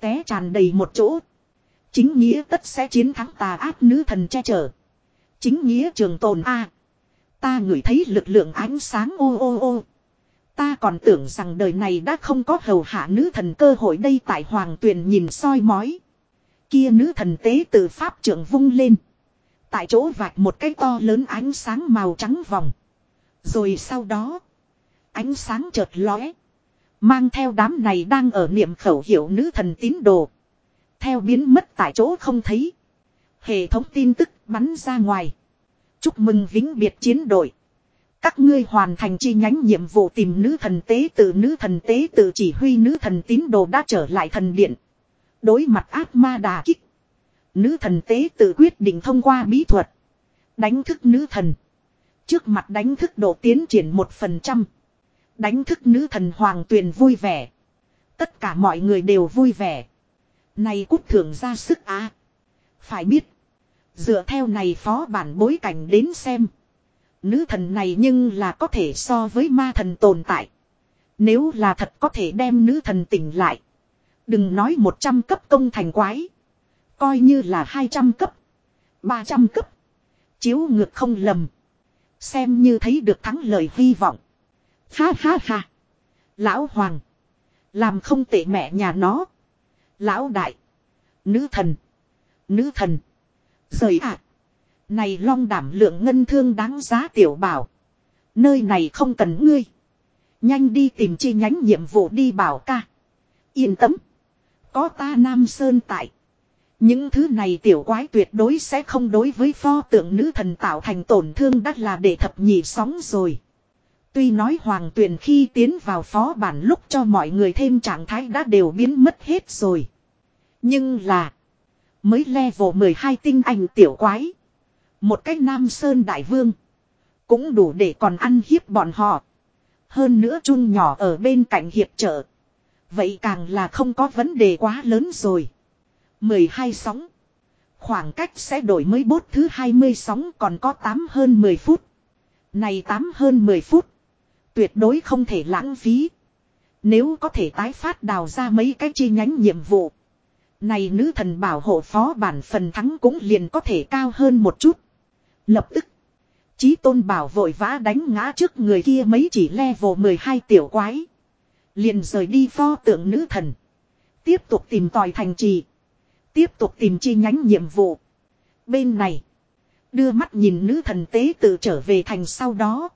Té tràn đầy một chỗ. Chính nghĩa tất sẽ chiến thắng tà ác nữ thần che chở. Chính nghĩa trường tồn A. Ta ngửi thấy lực lượng ánh sáng ô ô ô. Ta còn tưởng rằng đời này đã không có hầu hạ nữ thần cơ hội đây tại hoàng tuyền nhìn soi mói. Kia nữ thần tế từ pháp trưởng vung lên. Tại chỗ vạch một cái to lớn ánh sáng màu trắng vòng. Rồi sau đó. Ánh sáng chợt lóe. Mang theo đám này đang ở niệm khẩu hiệu nữ thần tín đồ. Theo biến mất tại chỗ không thấy. Hệ thống tin tức bắn ra ngoài. Chúc mừng vĩnh biệt chiến đội. Các ngươi hoàn thành chi nhánh nhiệm vụ tìm nữ thần tế tự, nữ thần tế tự chỉ huy nữ thần tín đồ đã trở lại thần điện. Đối mặt ác ma đà kích. Nữ thần tế tự quyết định thông qua bí thuật. Đánh thức nữ thần. Trước mặt đánh thức độ tiến triển một phần trăm. Đánh thức nữ thần hoàng tuyền vui vẻ. Tất cả mọi người đều vui vẻ. Này cút thưởng ra sức á. Phải biết. Dựa theo này phó bản bối cảnh đến xem. Nữ thần này nhưng là có thể so với ma thần tồn tại. Nếu là thật có thể đem nữ thần tỉnh lại. Đừng nói 100 cấp công thành quái. Coi như là 200 cấp. 300 cấp. Chiếu ngược không lầm. Xem như thấy được thắng lợi hy vọng. Ha ha ha. Lão Hoàng. Làm không tệ mẹ nhà nó. Lão Đại. Nữ thần. Nữ thần. Rời ạ. Này long đảm lượng ngân thương đáng giá tiểu bảo. Nơi này không cần ngươi. Nhanh đi tìm chi nhánh nhiệm vụ đi bảo ca. Yên tâm. Có ta Nam Sơn tại. Những thứ này tiểu quái tuyệt đối sẽ không đối với pho tượng nữ thần tạo thành tổn thương đắt là để thập nhị sóng rồi. Tuy nói hoàng tuyển khi tiến vào phó bản lúc cho mọi người thêm trạng thái đã đều biến mất hết rồi. Nhưng là. Mới level 12 tinh anh tiểu quái. Một cái nam sơn đại vương. Cũng đủ để còn ăn hiếp bọn họ. Hơn nữa chun nhỏ ở bên cạnh hiệp trợ. Vậy càng là không có vấn đề quá lớn rồi. 12 sóng. Khoảng cách sẽ đổi mới bốt thứ 20 sóng còn có 8 hơn 10 phút. Này 8 hơn 10 phút. Tuyệt đối không thể lãng phí. Nếu có thể tái phát đào ra mấy cái chi nhánh nhiệm vụ. Này nữ thần bảo hộ phó bản phần thắng cũng liền có thể cao hơn một chút. Lập tức. Chí tôn bảo vội vã đánh ngã trước người kia mấy chỉ level 12 tiểu quái. Liền rời đi pho tượng nữ thần. Tiếp tục tìm tòi thành trì. Tiếp tục tìm chi nhánh nhiệm vụ. Bên này. Đưa mắt nhìn nữ thần tế tự trở về thành sau đó.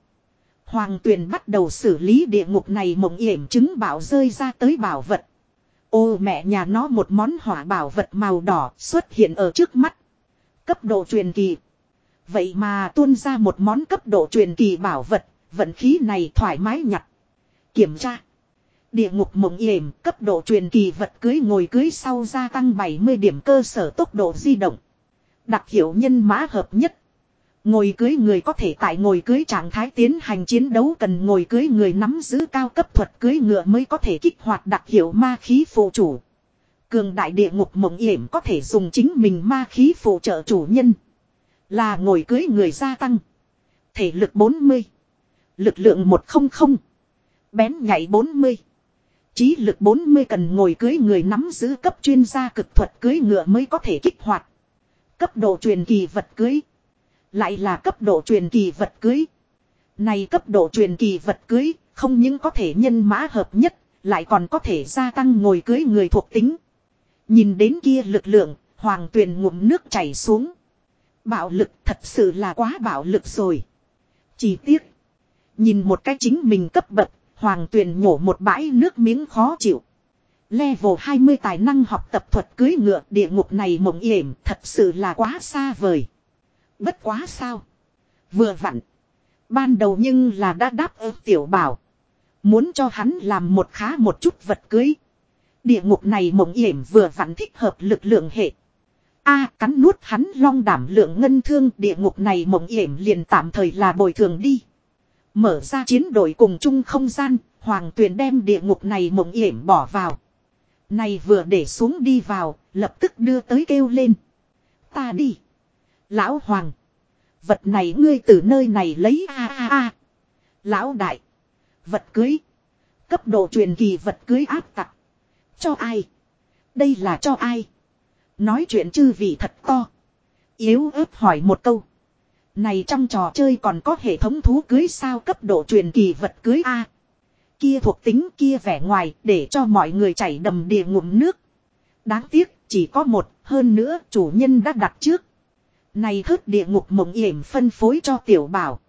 Hoàng tuyền bắt đầu xử lý địa ngục này mộng yểm chứng bảo rơi ra tới bảo vật. Ô mẹ nhà nó một món hỏa bảo vật màu đỏ xuất hiện ở trước mắt. Cấp độ truyền kỳ. Vậy mà tuôn ra một món cấp độ truyền kỳ bảo vật, vận khí này thoải mái nhặt. Kiểm tra. Địa ngục mộng yểm cấp độ truyền kỳ vật cưới ngồi cưới sau gia tăng 70 điểm cơ sở tốc độ di động. Đặc hiệu nhân mã hợp nhất. Ngồi cưới người có thể tại ngồi cưới trạng thái tiến hành chiến đấu cần ngồi cưới người nắm giữ cao cấp thuật cưới ngựa mới có thể kích hoạt đặc hiệu ma khí phụ chủ. Cường đại địa ngục mộng yểm có thể dùng chính mình ma khí phụ trợ chủ nhân. Là ngồi cưới người gia tăng. Thể lực 40. Lực lượng 100. Bén nhảy 40. Trí lực 40 cần ngồi cưới người nắm giữ cấp chuyên gia cực thuật cưới ngựa mới có thể kích hoạt. Cấp độ truyền kỳ vật cưới. Lại là cấp độ truyền kỳ vật cưới. Này cấp độ truyền kỳ vật cưới, không những có thể nhân mã hợp nhất, lại còn có thể gia tăng ngồi cưới người thuộc tính. Nhìn đến kia lực lượng, hoàng tuyền ngụm nước chảy xuống. Bạo lực thật sự là quá bạo lực rồi. Chỉ tiếc. Nhìn một cái chính mình cấp bậc, hoàng tuyền nhổ một bãi nước miếng khó chịu. Level 20 tài năng học tập thuật cưới ngựa địa ngục này mộng yểm thật sự là quá xa vời. Bất quá sao. Vừa vặn. Ban đầu nhưng là đã đáp ứng tiểu bảo. Muốn cho hắn làm một khá một chút vật cưới. Địa ngục này mộng yểm vừa vặn thích hợp lực lượng hệ. A cắn nuốt hắn long đảm lượng ngân thương địa ngục này mộng yểm liền tạm thời là bồi thường đi. Mở ra chiến đội cùng chung không gian, hoàng tuyền đem địa ngục này mộng yểm bỏ vào. Này vừa để xuống đi vào, lập tức đưa tới kêu lên. Ta đi. Lão Hoàng. Vật này ngươi từ nơi này lấy a a a. Lão Đại. Vật cưới. Cấp độ truyền kỳ vật cưới áp tặc. Cho ai? Đây là cho ai? Nói chuyện chư vị thật to. Yếu ớt hỏi một câu. Này trong trò chơi còn có hệ thống thú cưới sao cấp độ truyền kỳ vật cưới A. Kia thuộc tính kia vẻ ngoài để cho mọi người chảy đầm địa ngụm nước. Đáng tiếc, chỉ có một, hơn nữa chủ nhân đã đặt trước. Này hớt địa ngục mộng yểm phân phối cho tiểu bảo.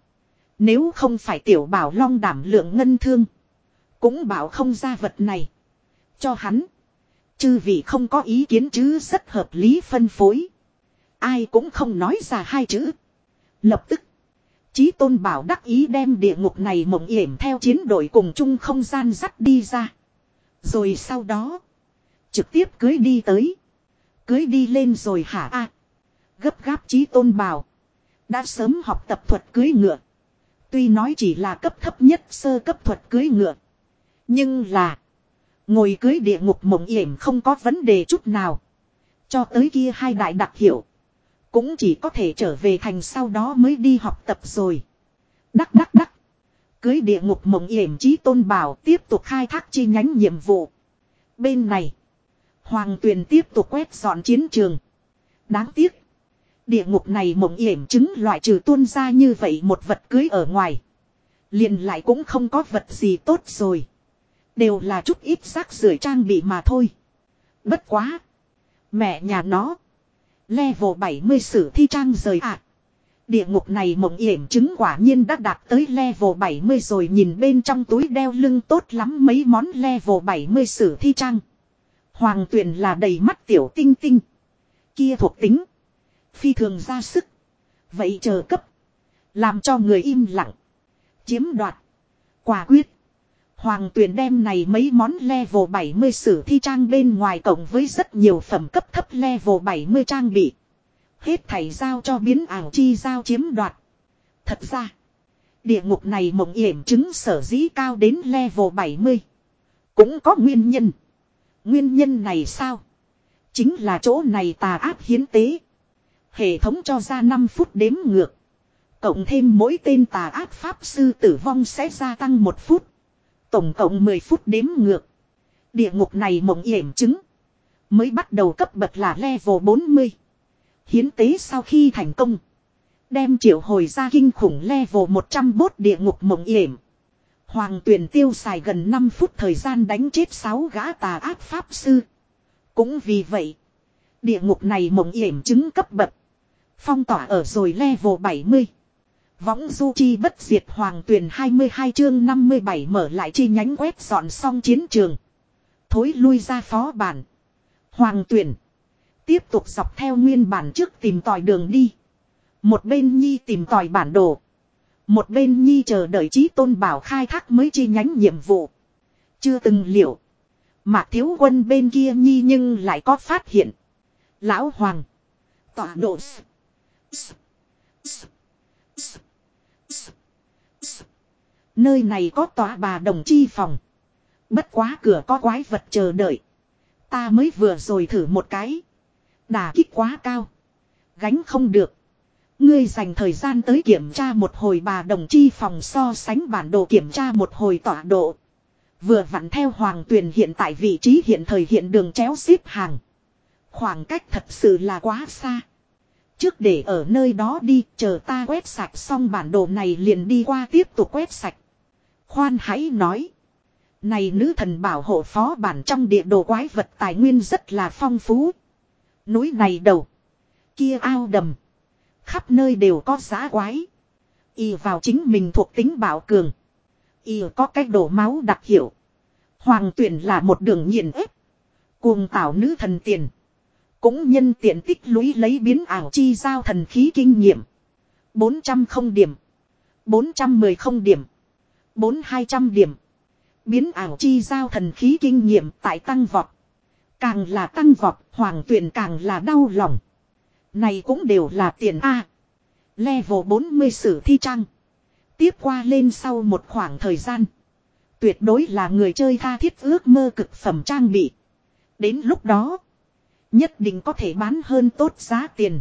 Nếu không phải tiểu bảo long đảm lượng ngân thương. Cũng bảo không ra vật này. Cho hắn. Chư vị không có ý kiến chứ rất hợp lý phân phối. Ai cũng không nói ra hai chữ. Lập tức. Chí tôn bảo đắc ý đem địa ngục này mộng yểm theo chiến đội cùng chung không gian dắt đi ra. Rồi sau đó. Trực tiếp cưới đi tới. Cưới đi lên rồi hả a Gấp gáp trí tôn bảo. Đã sớm học tập thuật cưới ngựa. Tuy nói chỉ là cấp thấp nhất sơ cấp thuật cưới ngựa. Nhưng là. Ngồi cưới địa ngục mộng yểm không có vấn đề chút nào. Cho tới kia hai đại đặc hiệu. Cũng chỉ có thể trở về thành sau đó mới đi học tập rồi. Đắc đắc đắc. Cưới địa ngục mộng yểm trí tôn bảo tiếp tục khai thác chi nhánh nhiệm vụ. Bên này. Hoàng tuyền tiếp tục quét dọn chiến trường. Đáng tiếc. Địa ngục này mộng yểm chứng loại trừ tuôn ra như vậy một vật cưới ở ngoài. liền lại cũng không có vật gì tốt rồi. Đều là chút ít rác rưởi trang bị mà thôi. Bất quá. Mẹ nhà nó. Level 70 sử thi trang rời ạ. Địa ngục này mộng yểm chứng quả nhiên đã đạt tới level 70 rồi nhìn bên trong túi đeo lưng tốt lắm mấy món level 70 sử thi trang. Hoàng tuyển là đầy mắt tiểu tinh tinh. Kia thuộc tính. Phi thường ra sức. Vậy chờ cấp. Làm cho người im lặng. Chiếm đoạt. Quả quyết. Hoàng tuyển đem này mấy món level 70 sử thi trang bên ngoài cộng với rất nhiều phẩm cấp thấp level 70 trang bị. Hết thảy giao cho biến ảo chi giao chiếm đoạt. Thật ra. Địa ngục này mộng yểm chứng sở dĩ cao đến level 70. Cũng có nguyên nhân. Nguyên nhân này sao? Chính là chỗ này tà áp hiến tế. Hệ thống cho ra 5 phút đếm ngược. Cộng thêm mỗi tên tà ác pháp sư tử vong sẽ gia tăng 1 phút. Tổng cộng 10 phút đếm ngược. Địa ngục này mộng yểm chứng. Mới bắt đầu cấp bậc là level 40. Hiến tế sau khi thành công. Đem triệu hồi ra kinh khủng level 100 bốt địa ngục mộng yểm. Hoàng tuyển tiêu xài gần 5 phút thời gian đánh chết 6 gã tà ác pháp sư. Cũng vì vậy. Địa ngục này mộng yểm chứng cấp bậc. Phong tỏa ở rồi level 70. Võng du chi bất diệt hoàng tuyển 22 chương 57 mở lại chi nhánh quét dọn xong chiến trường. Thối lui ra phó bản. Hoàng tuyển. Tiếp tục dọc theo nguyên bản trước tìm tòi đường đi. Một bên nhi tìm tòi bản đồ. Một bên nhi chờ đợi trí tôn bảo khai thác mới chi nhánh nhiệm vụ. Chưa từng liệu. mà thiếu quân bên kia nhi nhưng lại có phát hiện. Lão Hoàng. Tọa độ. Nơi này có tòa bà đồng chi phòng. Bất quá cửa có quái vật chờ đợi. Ta mới vừa rồi thử một cái. Đà kích quá cao. Gánh không được. Ngươi dành thời gian tới kiểm tra một hồi bà đồng chi phòng so sánh bản đồ kiểm tra một hồi tọa độ. Vừa vặn theo hoàng tuyền hiện tại vị trí hiện thời hiện đường chéo xếp hàng. Khoảng cách thật sự là quá xa. Trước để ở nơi đó đi, chờ ta quét sạch xong bản đồ này liền đi qua tiếp tục quét sạch. Khoan hãy nói. Này nữ thần bảo hộ phó bản trong địa đồ quái vật tài nguyên rất là phong phú. Núi này đầu. Kia ao đầm. Khắp nơi đều có giá quái. Y vào chính mình thuộc tính bảo cường. Y có cách đổ máu đặc hiệu. Hoàng tuyển là một đường nhiện ếp. Cuồng tạo nữ thần tiền. Cũng nhân tiện tích lũy lấy biến ảo chi giao thần khí kinh nghiệm. 400 không điểm. 410 không điểm. 4200 điểm. Biến ảo chi giao thần khí kinh nghiệm tại tăng vọt. Càng là tăng vọt, hoàng tuyển càng là đau lòng. Này cũng đều là tiền A. Level 40 sử thi trang. Tiếp qua lên sau một khoảng thời gian. Tuyệt đối là người chơi tha thiết ước mơ cực phẩm trang bị. Đến lúc đó. Nhất định có thể bán hơn tốt giá tiền.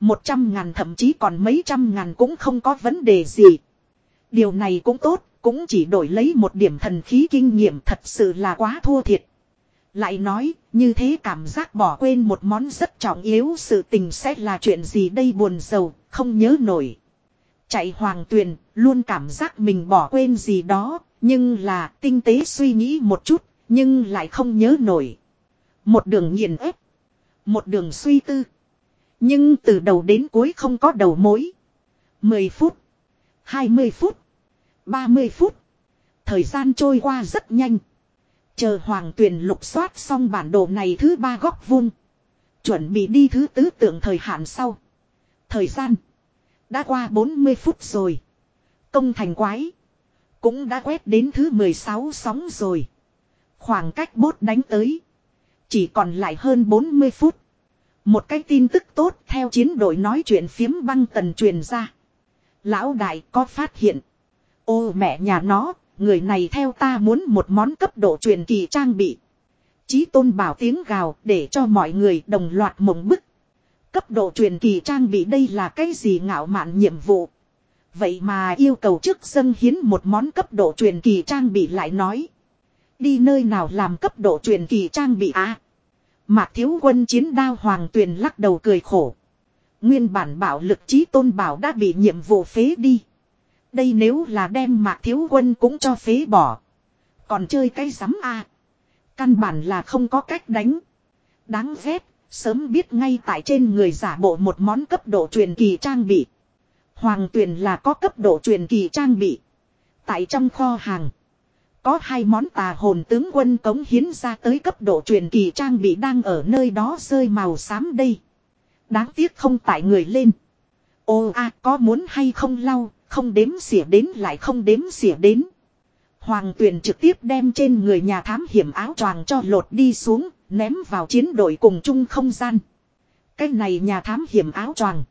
Một trăm ngàn thậm chí còn mấy trăm ngàn cũng không có vấn đề gì. Điều này cũng tốt, cũng chỉ đổi lấy một điểm thần khí kinh nghiệm thật sự là quá thua thiệt. Lại nói, như thế cảm giác bỏ quên một món rất trọng yếu sự tình sẽ là chuyện gì đây buồn sầu, không nhớ nổi. Chạy hoàng tuyền, luôn cảm giác mình bỏ quên gì đó, nhưng là tinh tế suy nghĩ một chút, nhưng lại không nhớ nổi. Một đường nghiền ép, một đường suy tư. Nhưng từ đầu đến cuối không có đầu mối. 10 phút, 20 phút, 30 phút. Thời gian trôi qua rất nhanh. Chờ hoàng tuyền lục soát xong bản đồ này thứ ba góc vuông. Chuẩn bị đi thứ tứ tượng thời hạn sau. Thời gian. Đã qua 40 phút rồi. Công thành quái. Cũng đã quét đến thứ 16 sóng rồi. Khoảng cách bốt đánh tới. Chỉ còn lại hơn 40 phút. Một cái tin tức tốt theo chiến đội nói chuyện phiếm băng tần truyền ra. Lão đại có phát hiện. Ô mẹ nhà nó, người này theo ta muốn một món cấp độ truyền kỳ trang bị. Chí tôn bảo tiếng gào để cho mọi người đồng loạt mộng bức. Cấp độ truyền kỳ trang bị đây là cái gì ngạo mạn nhiệm vụ. Vậy mà yêu cầu trước dân hiến một món cấp độ truyền kỳ trang bị lại nói. Đi nơi nào làm cấp độ truyền kỳ trang bị à? Mạc thiếu quân chiến đao hoàng tuyền lắc đầu cười khổ. Nguyên bản bảo lực trí tôn bảo đã bị nhiệm vụ phế đi. Đây nếu là đem mạc thiếu quân cũng cho phế bỏ. Còn chơi cái rắm a Căn bản là không có cách đánh. Đáng ghét, sớm biết ngay tại trên người giả bộ một món cấp độ truyền kỳ trang bị. Hoàng tuyền là có cấp độ truyền kỳ trang bị. Tại trong kho hàng. Có hai món tà hồn tướng quân cống hiến ra tới cấp độ truyền kỳ trang bị đang ở nơi đó rơi màu xám đây. Đáng tiếc không tại người lên. Ô a có muốn hay không lau, không đếm xỉa đến lại không đếm xỉa đến. Hoàng tuyền trực tiếp đem trên người nhà thám hiểm áo choàng cho lột đi xuống, ném vào chiến đội cùng chung không gian. Cái này nhà thám hiểm áo choàng.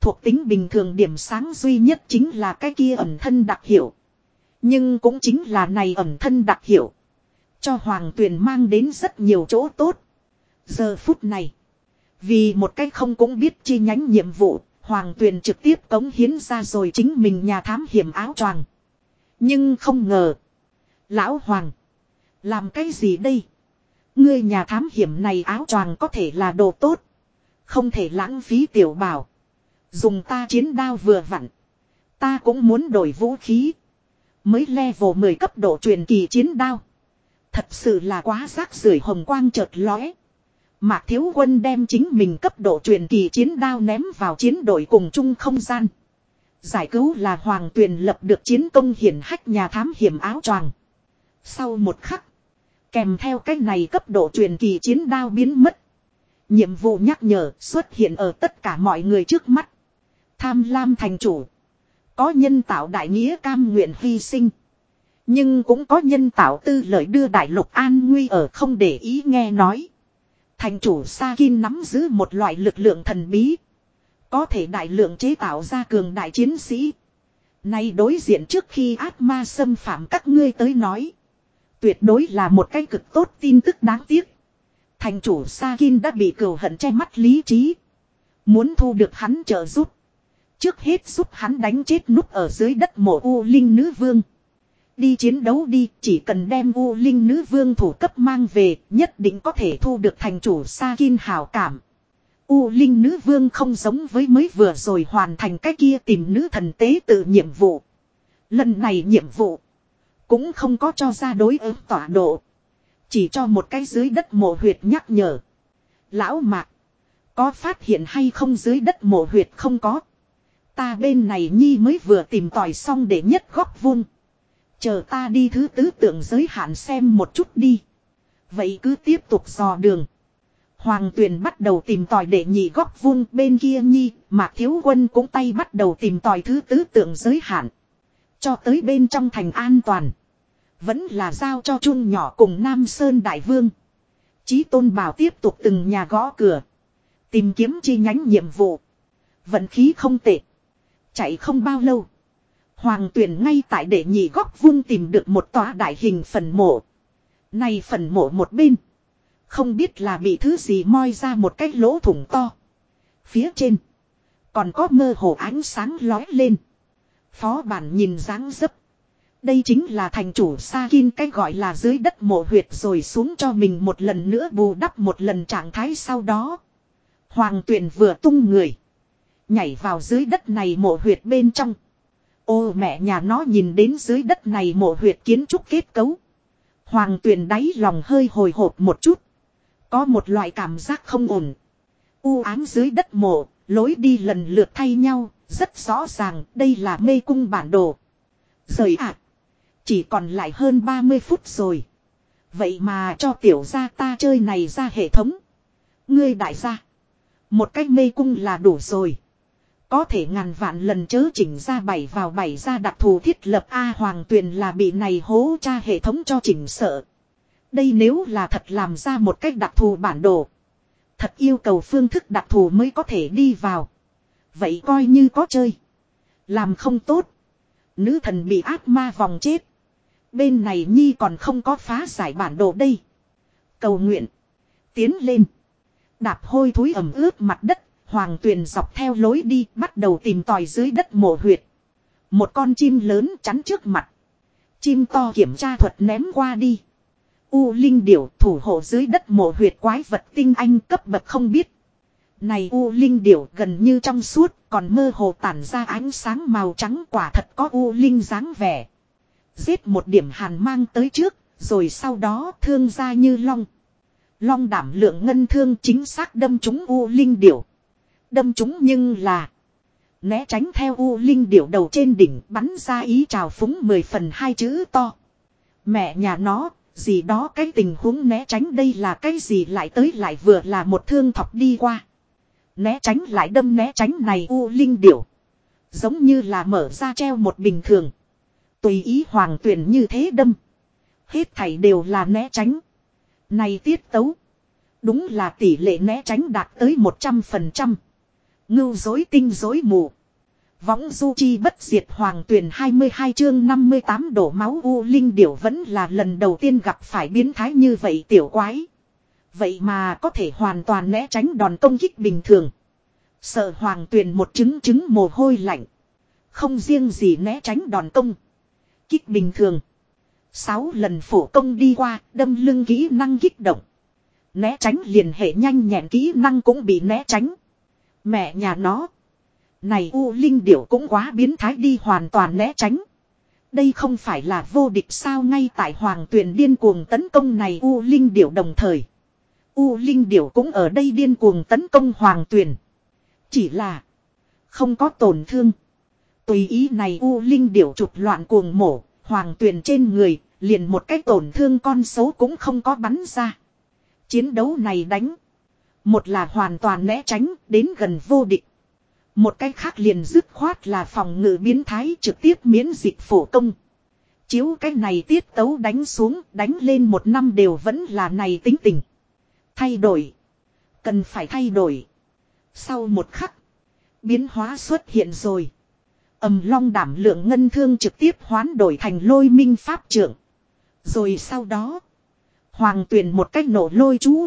Thuộc tính bình thường điểm sáng duy nhất chính là cái kia ẩn thân đặc hiệu. Nhưng cũng chính là này ẩn thân đặc hiệu. Cho Hoàng Tuyền mang đến rất nhiều chỗ tốt. Giờ phút này. Vì một cách không cũng biết chi nhánh nhiệm vụ. Hoàng Tuyền trực tiếp cống hiến ra rồi chính mình nhà thám hiểm áo choàng. Nhưng không ngờ. Lão Hoàng. Làm cái gì đây? Ngươi nhà thám hiểm này áo choàng có thể là đồ tốt. Không thể lãng phí tiểu bảo. Dùng ta chiến đao vừa vặn. Ta cũng muốn đổi vũ khí. Mới level 10 cấp độ truyền kỳ chiến đao. Thật sự là quá rác rưởi hồng quang chợt lóe. Mạc Thiếu Quân đem chính mình cấp độ truyền kỳ chiến đao ném vào chiến đội cùng chung không gian. Giải cứu là Hoàng Tuyền lập được chiến công hiển hách nhà thám hiểm áo choàng. Sau một khắc, kèm theo cái này cấp độ truyền kỳ chiến đao biến mất. Nhiệm vụ nhắc nhở xuất hiện ở tất cả mọi người trước mắt. Tham lam thành chủ. Có nhân tạo đại nghĩa cam nguyện hy sinh. Nhưng cũng có nhân tạo tư lợi đưa đại lục an nguy ở không để ý nghe nói. Thành chủ Sakin nắm giữ một loại lực lượng thần bí. Có thể đại lượng chế tạo ra cường đại chiến sĩ. Nay đối diện trước khi ác ma xâm phạm các ngươi tới nói. Tuyệt đối là một cái cực tốt tin tức đáng tiếc. Thành chủ Sakin đã bị cừu hận che mắt lý trí. Muốn thu được hắn trợ giúp. Trước hết giúp hắn đánh chết núp ở dưới đất mộ U Linh Nữ Vương. Đi chiến đấu đi, chỉ cần đem U Linh Nữ Vương thủ cấp mang về, nhất định có thể thu được thành chủ Sa Kim hào cảm. U Linh Nữ Vương không giống với mới vừa rồi hoàn thành cái kia tìm nữ thần tế tự nhiệm vụ. Lần này nhiệm vụ cũng không có cho ra đối ứng tọa độ. Chỉ cho một cái dưới đất mộ huyệt nhắc nhở. Lão Mạc. Có phát hiện hay không dưới đất mộ huyệt không có. Ta bên này nhi mới vừa tìm tòi xong để nhất góc vuông. Chờ ta đi thứ tứ tượng giới hạn xem một chút đi. Vậy cứ tiếp tục dò đường. Hoàng tuyền bắt đầu tìm tòi để nhị góc vuông bên kia nhi, mà thiếu quân cũng tay bắt đầu tìm tòi thứ tứ tượng giới hạn. Cho tới bên trong thành an toàn. Vẫn là giao cho chung nhỏ cùng Nam Sơn Đại Vương. Chí tôn bảo tiếp tục từng nhà gõ cửa. Tìm kiếm chi nhánh nhiệm vụ. Vận khí không tệ. Chạy không bao lâu. Hoàng tuyển ngay tại để nhị góc vung tìm được một tòa đại hình phần mộ. Này phần mộ một bên. Không biết là bị thứ gì moi ra một cái lỗ thủng to. Phía trên. Còn có mơ hồ ánh sáng lói lên. Phó bản nhìn dáng dấp. Đây chính là thành chủ sa kim, cái gọi là dưới đất mộ huyệt rồi xuống cho mình một lần nữa bù đắp một lần trạng thái sau đó. Hoàng tuyển vừa tung người. Nhảy vào dưới đất này mộ huyệt bên trong. Ô mẹ nhà nó nhìn đến dưới đất này mộ huyệt kiến trúc kết cấu. Hoàng tuyển đáy lòng hơi hồi hộp một chút. Có một loại cảm giác không ổn. U ám dưới đất mộ, lối đi lần lượt thay nhau, rất rõ ràng đây là mê cung bản đồ. Rời ạ. Chỉ còn lại hơn 30 phút rồi. Vậy mà cho tiểu gia ta chơi này ra hệ thống. Ngươi đại gia. Một cách mê cung là đủ rồi. Có thể ngàn vạn lần chớ chỉnh ra bảy vào bảy ra đặc thù thiết lập A hoàng tuyền là bị này hố cha hệ thống cho chỉnh sợ. Đây nếu là thật làm ra một cách đặc thù bản đồ. Thật yêu cầu phương thức đặc thù mới có thể đi vào. Vậy coi như có chơi. Làm không tốt. Nữ thần bị ác ma vòng chết. Bên này Nhi còn không có phá giải bản đồ đây. Cầu nguyện. Tiến lên. Đạp hôi thúi ẩm ướt mặt đất. Hoàng tuyền dọc theo lối đi bắt đầu tìm tòi dưới đất mộ huyệt. Một con chim lớn chắn trước mặt. Chim to kiểm tra thuật ném qua đi. U Linh Điểu thủ hộ dưới đất mộ huyệt quái vật tinh anh cấp bậc không biết. Này U Linh Điểu gần như trong suốt còn mơ hồ tản ra ánh sáng màu trắng quả thật có U Linh dáng vẻ. Giết một điểm hàn mang tới trước, rồi sau đó thương ra như long. Long đảm lượng ngân thương chính xác đâm trúng U Linh Điểu. Đâm chúng nhưng là... Né tránh theo U Linh Điểu đầu trên đỉnh bắn ra ý trào phúng mười phần hai chữ to. Mẹ nhà nó, gì đó cái tình huống né tránh đây là cái gì lại tới lại vừa là một thương thọc đi qua. Né tránh lại đâm né tránh này U Linh Điểu. Giống như là mở ra treo một bình thường. Tùy ý hoàng tuyển như thế đâm. Hết thảy đều là né tránh. Này tiết tấu. Đúng là tỷ lệ né tránh đạt tới 100%. Ngưu dối tinh dối mù. Võng du chi bất diệt hoàng tuyển 22 chương 58 đổ máu u linh điểu vẫn là lần đầu tiên gặp phải biến thái như vậy tiểu quái. Vậy mà có thể hoàn toàn né tránh đòn công kích bình thường. Sợ hoàng tuyển một chứng chứng mồ hôi lạnh. Không riêng gì né tránh đòn công kích bình thường. Sáu lần phổ công đi qua, đâm lưng kỹ năng kích động. Né tránh liền hệ nhanh nhẹn kỹ năng cũng bị né tránh. Mẹ nhà nó. Này U Linh Điểu cũng quá biến thái đi hoàn toàn né tránh. Đây không phải là vô địch sao ngay tại hoàng tuyển điên cuồng tấn công này U Linh Điểu đồng thời. U Linh Điểu cũng ở đây điên cuồng tấn công Hoàng Tuyền. Chỉ là không có tổn thương. Tùy ý này U Linh Điểu chụp loạn cuồng mổ, Hoàng Tuyền trên người, liền một cái tổn thương con số cũng không có bắn ra. Chiến đấu này đánh. Một là hoàn toàn né tránh, đến gần vô địch. Một cái khác liền dứt khoát là phòng ngự biến thái trực tiếp miễn dịch phổ công. Chiếu cái này tiết tấu đánh xuống, đánh lên một năm đều vẫn là này tính tình. Thay đổi. Cần phải thay đổi. Sau một khắc. Biến hóa xuất hiện rồi. ầm long đảm lượng ngân thương trực tiếp hoán đổi thành lôi minh pháp trưởng. Rồi sau đó. Hoàng tuyển một cách nổ lôi chú.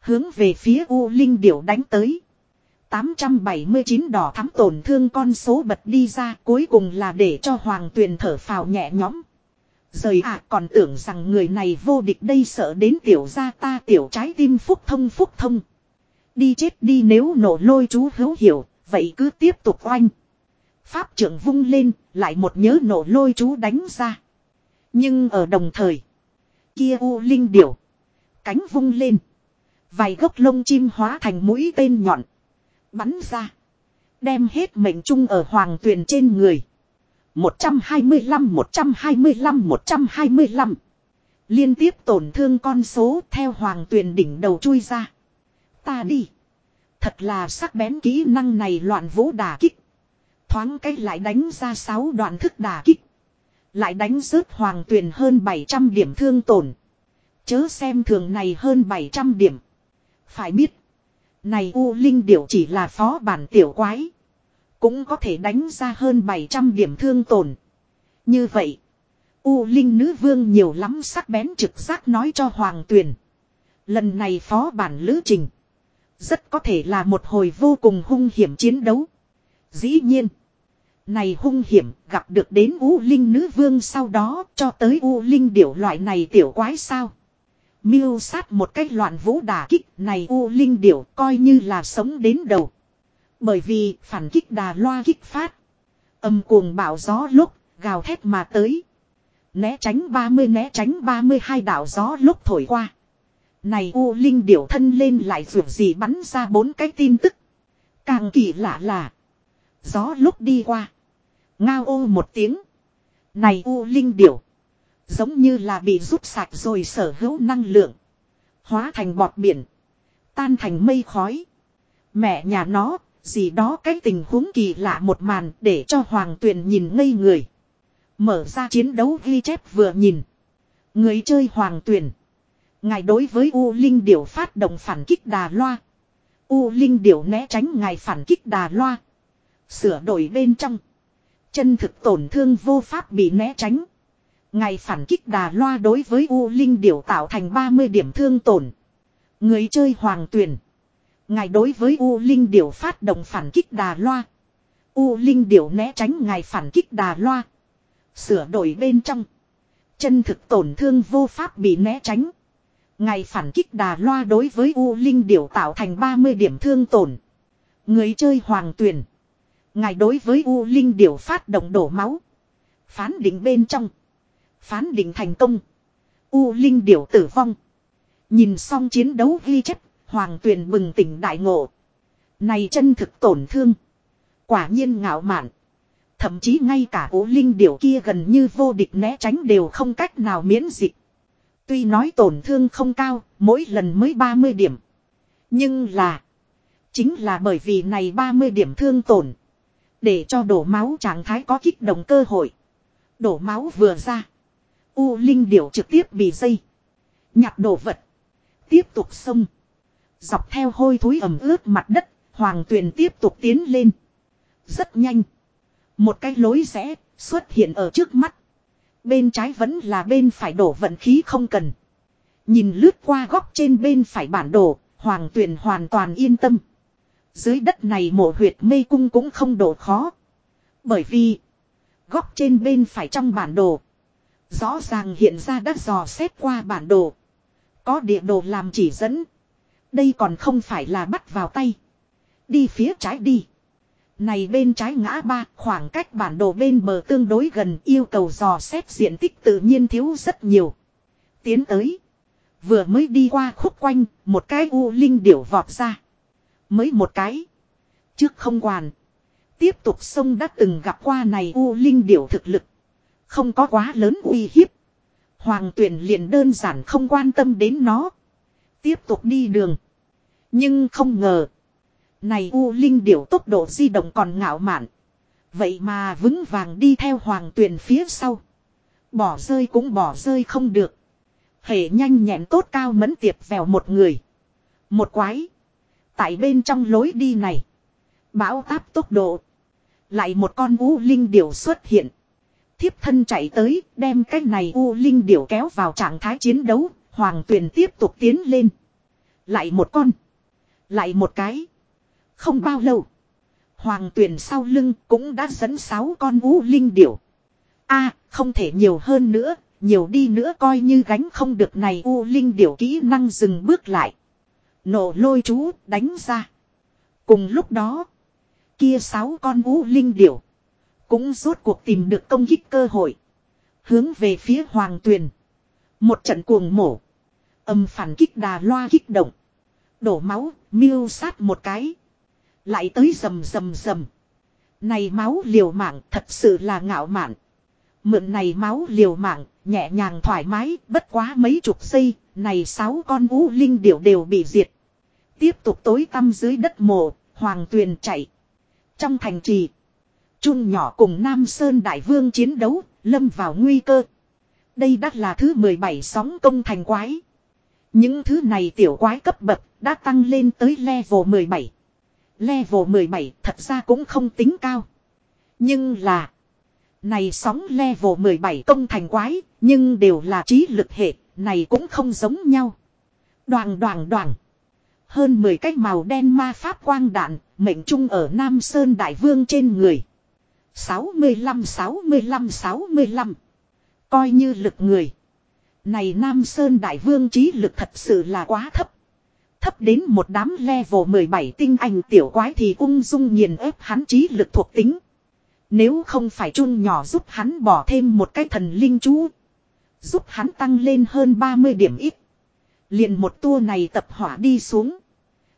Hướng về phía U Linh Điểu đánh tới. 879 đỏ thắm tổn thương con số bật đi ra cuối cùng là để cho Hoàng Tuyền thở phào nhẹ nhõm. Rời ạ còn tưởng rằng người này vô địch đây sợ đến tiểu gia ta tiểu trái tim phúc thông phúc thông. Đi chết đi nếu nổ lôi chú hữu hiểu, vậy cứ tiếp tục oanh. Pháp trưởng vung lên, lại một nhớ nổ lôi chú đánh ra. Nhưng ở đồng thời, kia u linh điểu, cánh vung lên. Vài gốc lông chim hóa thành mũi tên nhọn. Bắn ra. Đem hết mệnh trung ở hoàng tuyền trên người. 125, 125, 125. Liên tiếp tổn thương con số theo hoàng tuyền đỉnh đầu chui ra. Ta đi. Thật là sắc bén kỹ năng này loạn vũ đà kích. Thoáng cách lại đánh ra 6 đoạn thức đà kích. Lại đánh rớt hoàng tuyền hơn 700 điểm thương tổn. Chớ xem thường này hơn 700 điểm. Phải biết. Này U Linh Điểu chỉ là phó bản tiểu quái. Cũng có thể đánh ra hơn 700 điểm thương tổn. Như vậy. U Linh Nữ Vương nhiều lắm sắc bén trực giác nói cho Hoàng Tuyền. Lần này phó bản lữ trình. Rất có thể là một hồi vô cùng hung hiểm chiến đấu. Dĩ nhiên. Này hung hiểm gặp được đến U Linh Nữ Vương sau đó cho tới U Linh điểu loại này tiểu quái sao. Miêu sát một cách loạn vũ đả kích này U Linh điểu coi như là sống đến đầu. Bởi vì phản kích đà loa kích phát. Âm cuồng bão gió lúc gào thét mà tới. Né tránh 30 né tránh 32 đảo gió lúc thổi qua. Này U Linh điểu thân lên lại vượt gì bắn ra bốn cái tin tức. Càng kỳ lạ là. Gió lúc đi qua. Ngao ô một tiếng. Này U Linh điểu. Giống như là bị rút sạch rồi sở hữu năng lượng. Hóa thành bọt biển. Tan thành mây khói. Mẹ nhà nó, gì đó cái tình huống kỳ lạ một màn để cho Hoàng Tuyền nhìn ngây người. Mở ra chiến đấu ghi chép vừa nhìn. Người chơi Hoàng Tuyền. Ngài đối với U Linh Điểu phát động phản kích đà loa. U Linh Điểu né tránh ngài phản kích đà loa. Sửa đổi bên trong. Chân thực tổn thương vô pháp bị né tránh. Ngày phản kích đà loa đối với U Linh Điểu tạo thành 30 điểm thương tổn. Người chơi hoàng tuyển. Ngài đối với U Linh Điểu phát động phản kích đà loa. U Linh Điểu né tránh ngài phản kích đà loa. Sửa đổi bên trong. Chân thực tổn thương vô pháp bị né tránh. Ngài phản kích đà loa đối với U Linh Điểu tạo thành 30 điểm thương tổn. Người chơi hoàng tuyển. Ngài đối với U Linh Điểu phát động đổ máu. Phán định bên trong. Phán định thành công. U Linh điểu tử vong. Nhìn xong chiến đấu ghi chất, Hoàng Tuyền bừng tỉnh đại ngộ. Này chân thực tổn thương. Quả nhiên ngạo mạn. Thậm chí ngay cả U Linh điểu kia gần như vô địch né tránh đều không cách nào miễn dịch. Tuy nói tổn thương không cao, mỗi lần mới 30 điểm. Nhưng là. Chính là bởi vì này 30 điểm thương tổn. Để cho đổ máu trạng thái có kích động cơ hội. Đổ máu vừa ra. U Linh điểu trực tiếp bị dây. Nhặt đồ vật. Tiếp tục xông. Dọc theo hôi thối ẩm ướt mặt đất, Hoàng Tuyền tiếp tục tiến lên. Rất nhanh. Một cái lối rẽ xuất hiện ở trước mắt. Bên trái vẫn là bên phải đổ vận khí không cần. Nhìn lướt qua góc trên bên phải bản đồ, Hoàng Tuyền hoàn toàn yên tâm. Dưới đất này mộ huyệt mê cung cũng không đổ khó. Bởi vì, góc trên bên phải trong bản đồ, Rõ ràng hiện ra đã dò xét qua bản đồ. Có địa đồ làm chỉ dẫn. Đây còn không phải là bắt vào tay. Đi phía trái đi. Này bên trái ngã ba khoảng cách bản đồ bên bờ tương đối gần yêu cầu dò xét diện tích tự nhiên thiếu rất nhiều. Tiến tới. Vừa mới đi qua khúc quanh, một cái u linh điểu vọt ra. Mới một cái. Trước không quản. Tiếp tục sông đã từng gặp qua này u linh điểu thực lực. Không có quá lớn uy hiếp. Hoàng tuyển liền đơn giản không quan tâm đến nó. Tiếp tục đi đường. Nhưng không ngờ. Này U Linh điểu tốc độ di động còn ngạo mạn. Vậy mà vững vàng đi theo hoàng tuyển phía sau. Bỏ rơi cũng bỏ rơi không được. Hệ nhanh nhẹn tốt cao mẫn tiệp vèo một người. Một quái. Tại bên trong lối đi này. Bão táp tốc độ. Lại một con U Linh điểu xuất hiện. Thiếp thân chạy tới, đem cái này U Linh điểu kéo vào trạng thái chiến đấu. Hoàng tuyền tiếp tục tiến lên. Lại một con. Lại một cái. Không bao lâu. Hoàng tuyền sau lưng cũng đã dẫn sáu con U Linh điểu. a, không thể nhiều hơn nữa. Nhiều đi nữa coi như gánh không được này U Linh điểu kỹ năng dừng bước lại. Nổ lôi chú, đánh ra. Cùng lúc đó. Kia sáu con U Linh điểu. Cũng rốt cuộc tìm được công kích cơ hội. Hướng về phía hoàng tuyền. Một trận cuồng mổ. Âm phản kích đà loa kích động. Đổ máu, miêu sát một cái. Lại tới rầm rầm rầm. Này máu liều mạng thật sự là ngạo mạn. Mượn này máu liều mạng, nhẹ nhàng thoải mái, bất quá mấy chục giây, này sáu con vũ linh điểu đều bị diệt. Tiếp tục tối tăm dưới đất mồ, hoàng tuyền chạy. Trong thành trì, Trung nhỏ cùng Nam Sơn Đại Vương chiến đấu, lâm vào nguy cơ. Đây đắt là thứ 17 sóng công thành quái. Những thứ này tiểu quái cấp bậc đã tăng lên tới level 17. Level 17 thật ra cũng không tính cao. Nhưng là. Này sóng level 17 công thành quái. Nhưng đều là trí lực hệ. Này cũng không giống nhau. Đoàn đoàn đoàn. Hơn 10 cái màu đen ma pháp quang đạn. Mệnh trung ở Nam Sơn Đại Vương trên người. 65 65 65. Coi như lực người. Này Nam Sơn Đại Vương trí lực thật sự là quá thấp. Thấp đến một đám level 17 tinh anh tiểu quái thì ung dung nghiền ép hắn trí lực thuộc tính. Nếu không phải chun nhỏ giúp hắn bỏ thêm một cái thần linh chú. Giúp hắn tăng lên hơn 30 điểm ít. Liền một tour này tập hỏa đi xuống.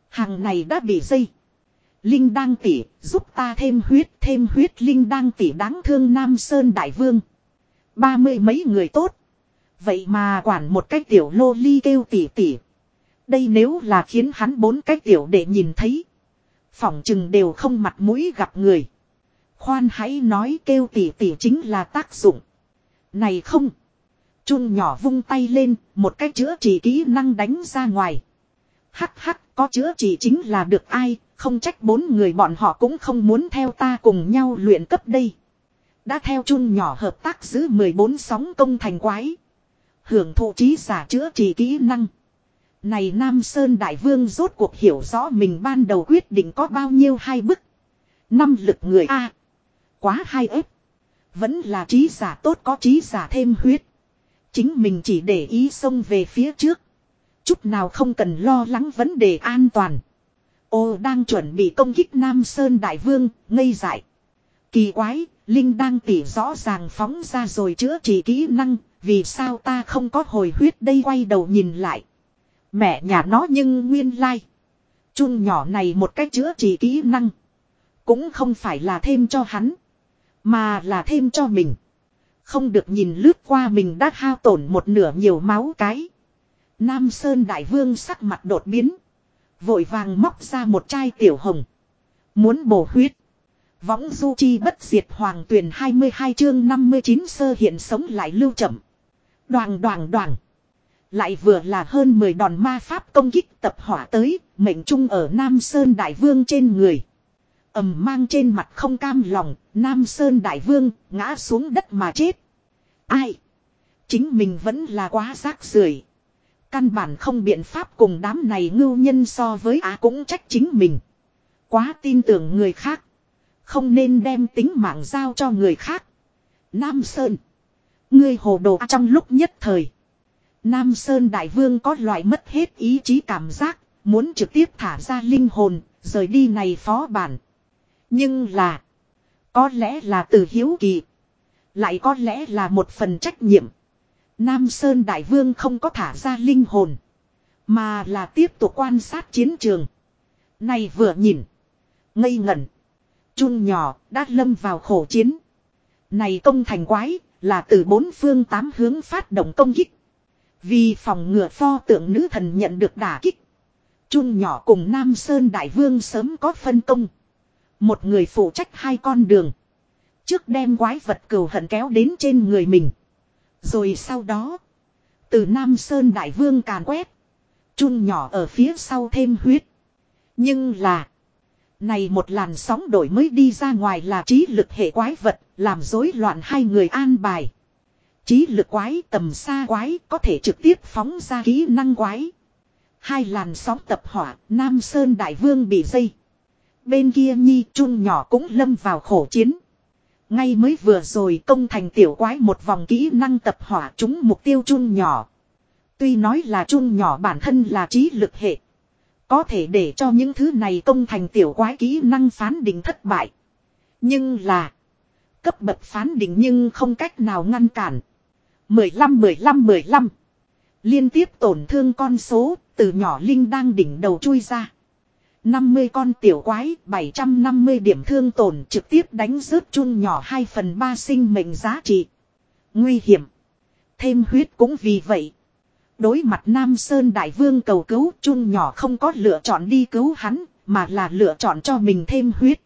Hàng này đã bị dây. Linh đang tỉ, giúp ta thêm huyết, thêm huyết Linh đang tỉ đáng thương Nam Sơn Đại Vương. Ba mươi mấy người tốt. Vậy mà quản một cái tiểu lô ly kêu tỉ tỉ. Đây nếu là khiến hắn bốn cái tiểu để nhìn thấy. Phỏng chừng đều không mặt mũi gặp người. Khoan hãy nói kêu tỉ tỉ chính là tác dụng. Này không. Chun nhỏ vung tay lên, một cái chữa trị kỹ năng đánh ra ngoài. Hắc hắc, có chữa trị chính là được ai, không trách bốn người bọn họ cũng không muốn theo ta cùng nhau luyện cấp đây. Đã theo chun nhỏ hợp tác giữ 14 sóng công thành quái. Hưởng thụ trí giả chữa trị kỹ năng. Này Nam Sơn Đại Vương rốt cuộc hiểu rõ mình ban đầu quyết định có bao nhiêu hai bức. Năm lực người A. quá hai ếp. Vẫn là trí giả tốt có trí giả thêm huyết. Chính mình chỉ để ý xông về phía trước. Chút nào không cần lo lắng vấn đề an toàn. Ô đang chuẩn bị công kích Nam Sơn Đại Vương, ngây dại. Kỳ quái, Linh đang tỉ rõ ràng phóng ra rồi chữa trị kỹ năng, vì sao ta không có hồi huyết đây quay đầu nhìn lại. Mẹ nhà nó nhưng nguyên lai. Like. Chun nhỏ này một cách chữa trị kỹ năng. Cũng không phải là thêm cho hắn. Mà là thêm cho mình. Không được nhìn lướt qua mình đã hao tổn một nửa nhiều máu cái. Nam Sơn Đại Vương sắc mặt đột biến. Vội vàng móc ra một chai tiểu hồng. Muốn bổ huyết. Võng du chi bất diệt hoàng tuyển 22 chương 59 sơ hiện sống lại lưu chậm. Đoàn đoàn đoàn. Lại vừa là hơn 10 đòn ma pháp công kích tập hỏa tới, mệnh trung ở Nam Sơn Đại Vương trên người. ầm mang trên mặt không cam lòng, Nam Sơn Đại Vương ngã xuống đất mà chết. Ai? Chính mình vẫn là quá rác rưởi Căn bản không biện pháp cùng đám này ngưu nhân so với á cũng trách chính mình. Quá tin tưởng người khác. Không nên đem tính mạng giao cho người khác. Nam Sơn. Ngươi hồ đồ trong lúc nhất thời. Nam Sơn Đại Vương có loại mất hết ý chí cảm giác. Muốn trực tiếp thả ra linh hồn. Rời đi này phó bản. Nhưng là. Có lẽ là từ hiếu kỳ. Lại có lẽ là một phần trách nhiệm. Nam Sơn Đại Vương không có thả ra linh hồn. Mà là tiếp tục quan sát chiến trường. Này vừa nhìn. Ngây ngẩn. Chun nhỏ đã lâm vào khổ chiến. Này công thành quái là từ bốn phương tám hướng phát động công kích. Vì phòng ngừa pho tượng nữ thần nhận được đả kích. Chun nhỏ cùng Nam Sơn Đại Vương sớm có phân công. Một người phụ trách hai con đường. Trước đem quái vật cừu hận kéo đến trên người mình. Rồi sau đó. Từ Nam Sơn Đại Vương càn quét. Chun nhỏ ở phía sau thêm huyết. Nhưng là. Này một làn sóng đổi mới đi ra ngoài là trí lực hệ quái vật. Làm rối loạn hai người an bài. Trí lực quái tầm xa quái có thể trực tiếp phóng ra kỹ năng quái. Hai làn sóng tập hỏa, Nam Sơn Đại Vương bị dây. Bên kia Nhi Trung nhỏ cũng lâm vào khổ chiến. Ngay mới vừa rồi công thành tiểu quái một vòng kỹ năng tập hỏa chúng mục tiêu chun nhỏ. Tuy nói là chun nhỏ bản thân là trí lực hệ. Có thể để cho những thứ này công thành tiểu quái kỹ năng phán định thất bại. Nhưng là. Cấp bậc phán định nhưng không cách nào ngăn cản. 15 15 15. Liên tiếp tổn thương con số, từ nhỏ Linh đang đỉnh đầu chui ra. 50 con tiểu quái, 750 điểm thương tổn trực tiếp đánh rớt chun nhỏ 2 phần 3 sinh mệnh giá trị. Nguy hiểm. Thêm huyết cũng vì vậy. Đối mặt Nam Sơn Đại Vương cầu cứu chun nhỏ không có lựa chọn đi cứu hắn, mà là lựa chọn cho mình thêm huyết.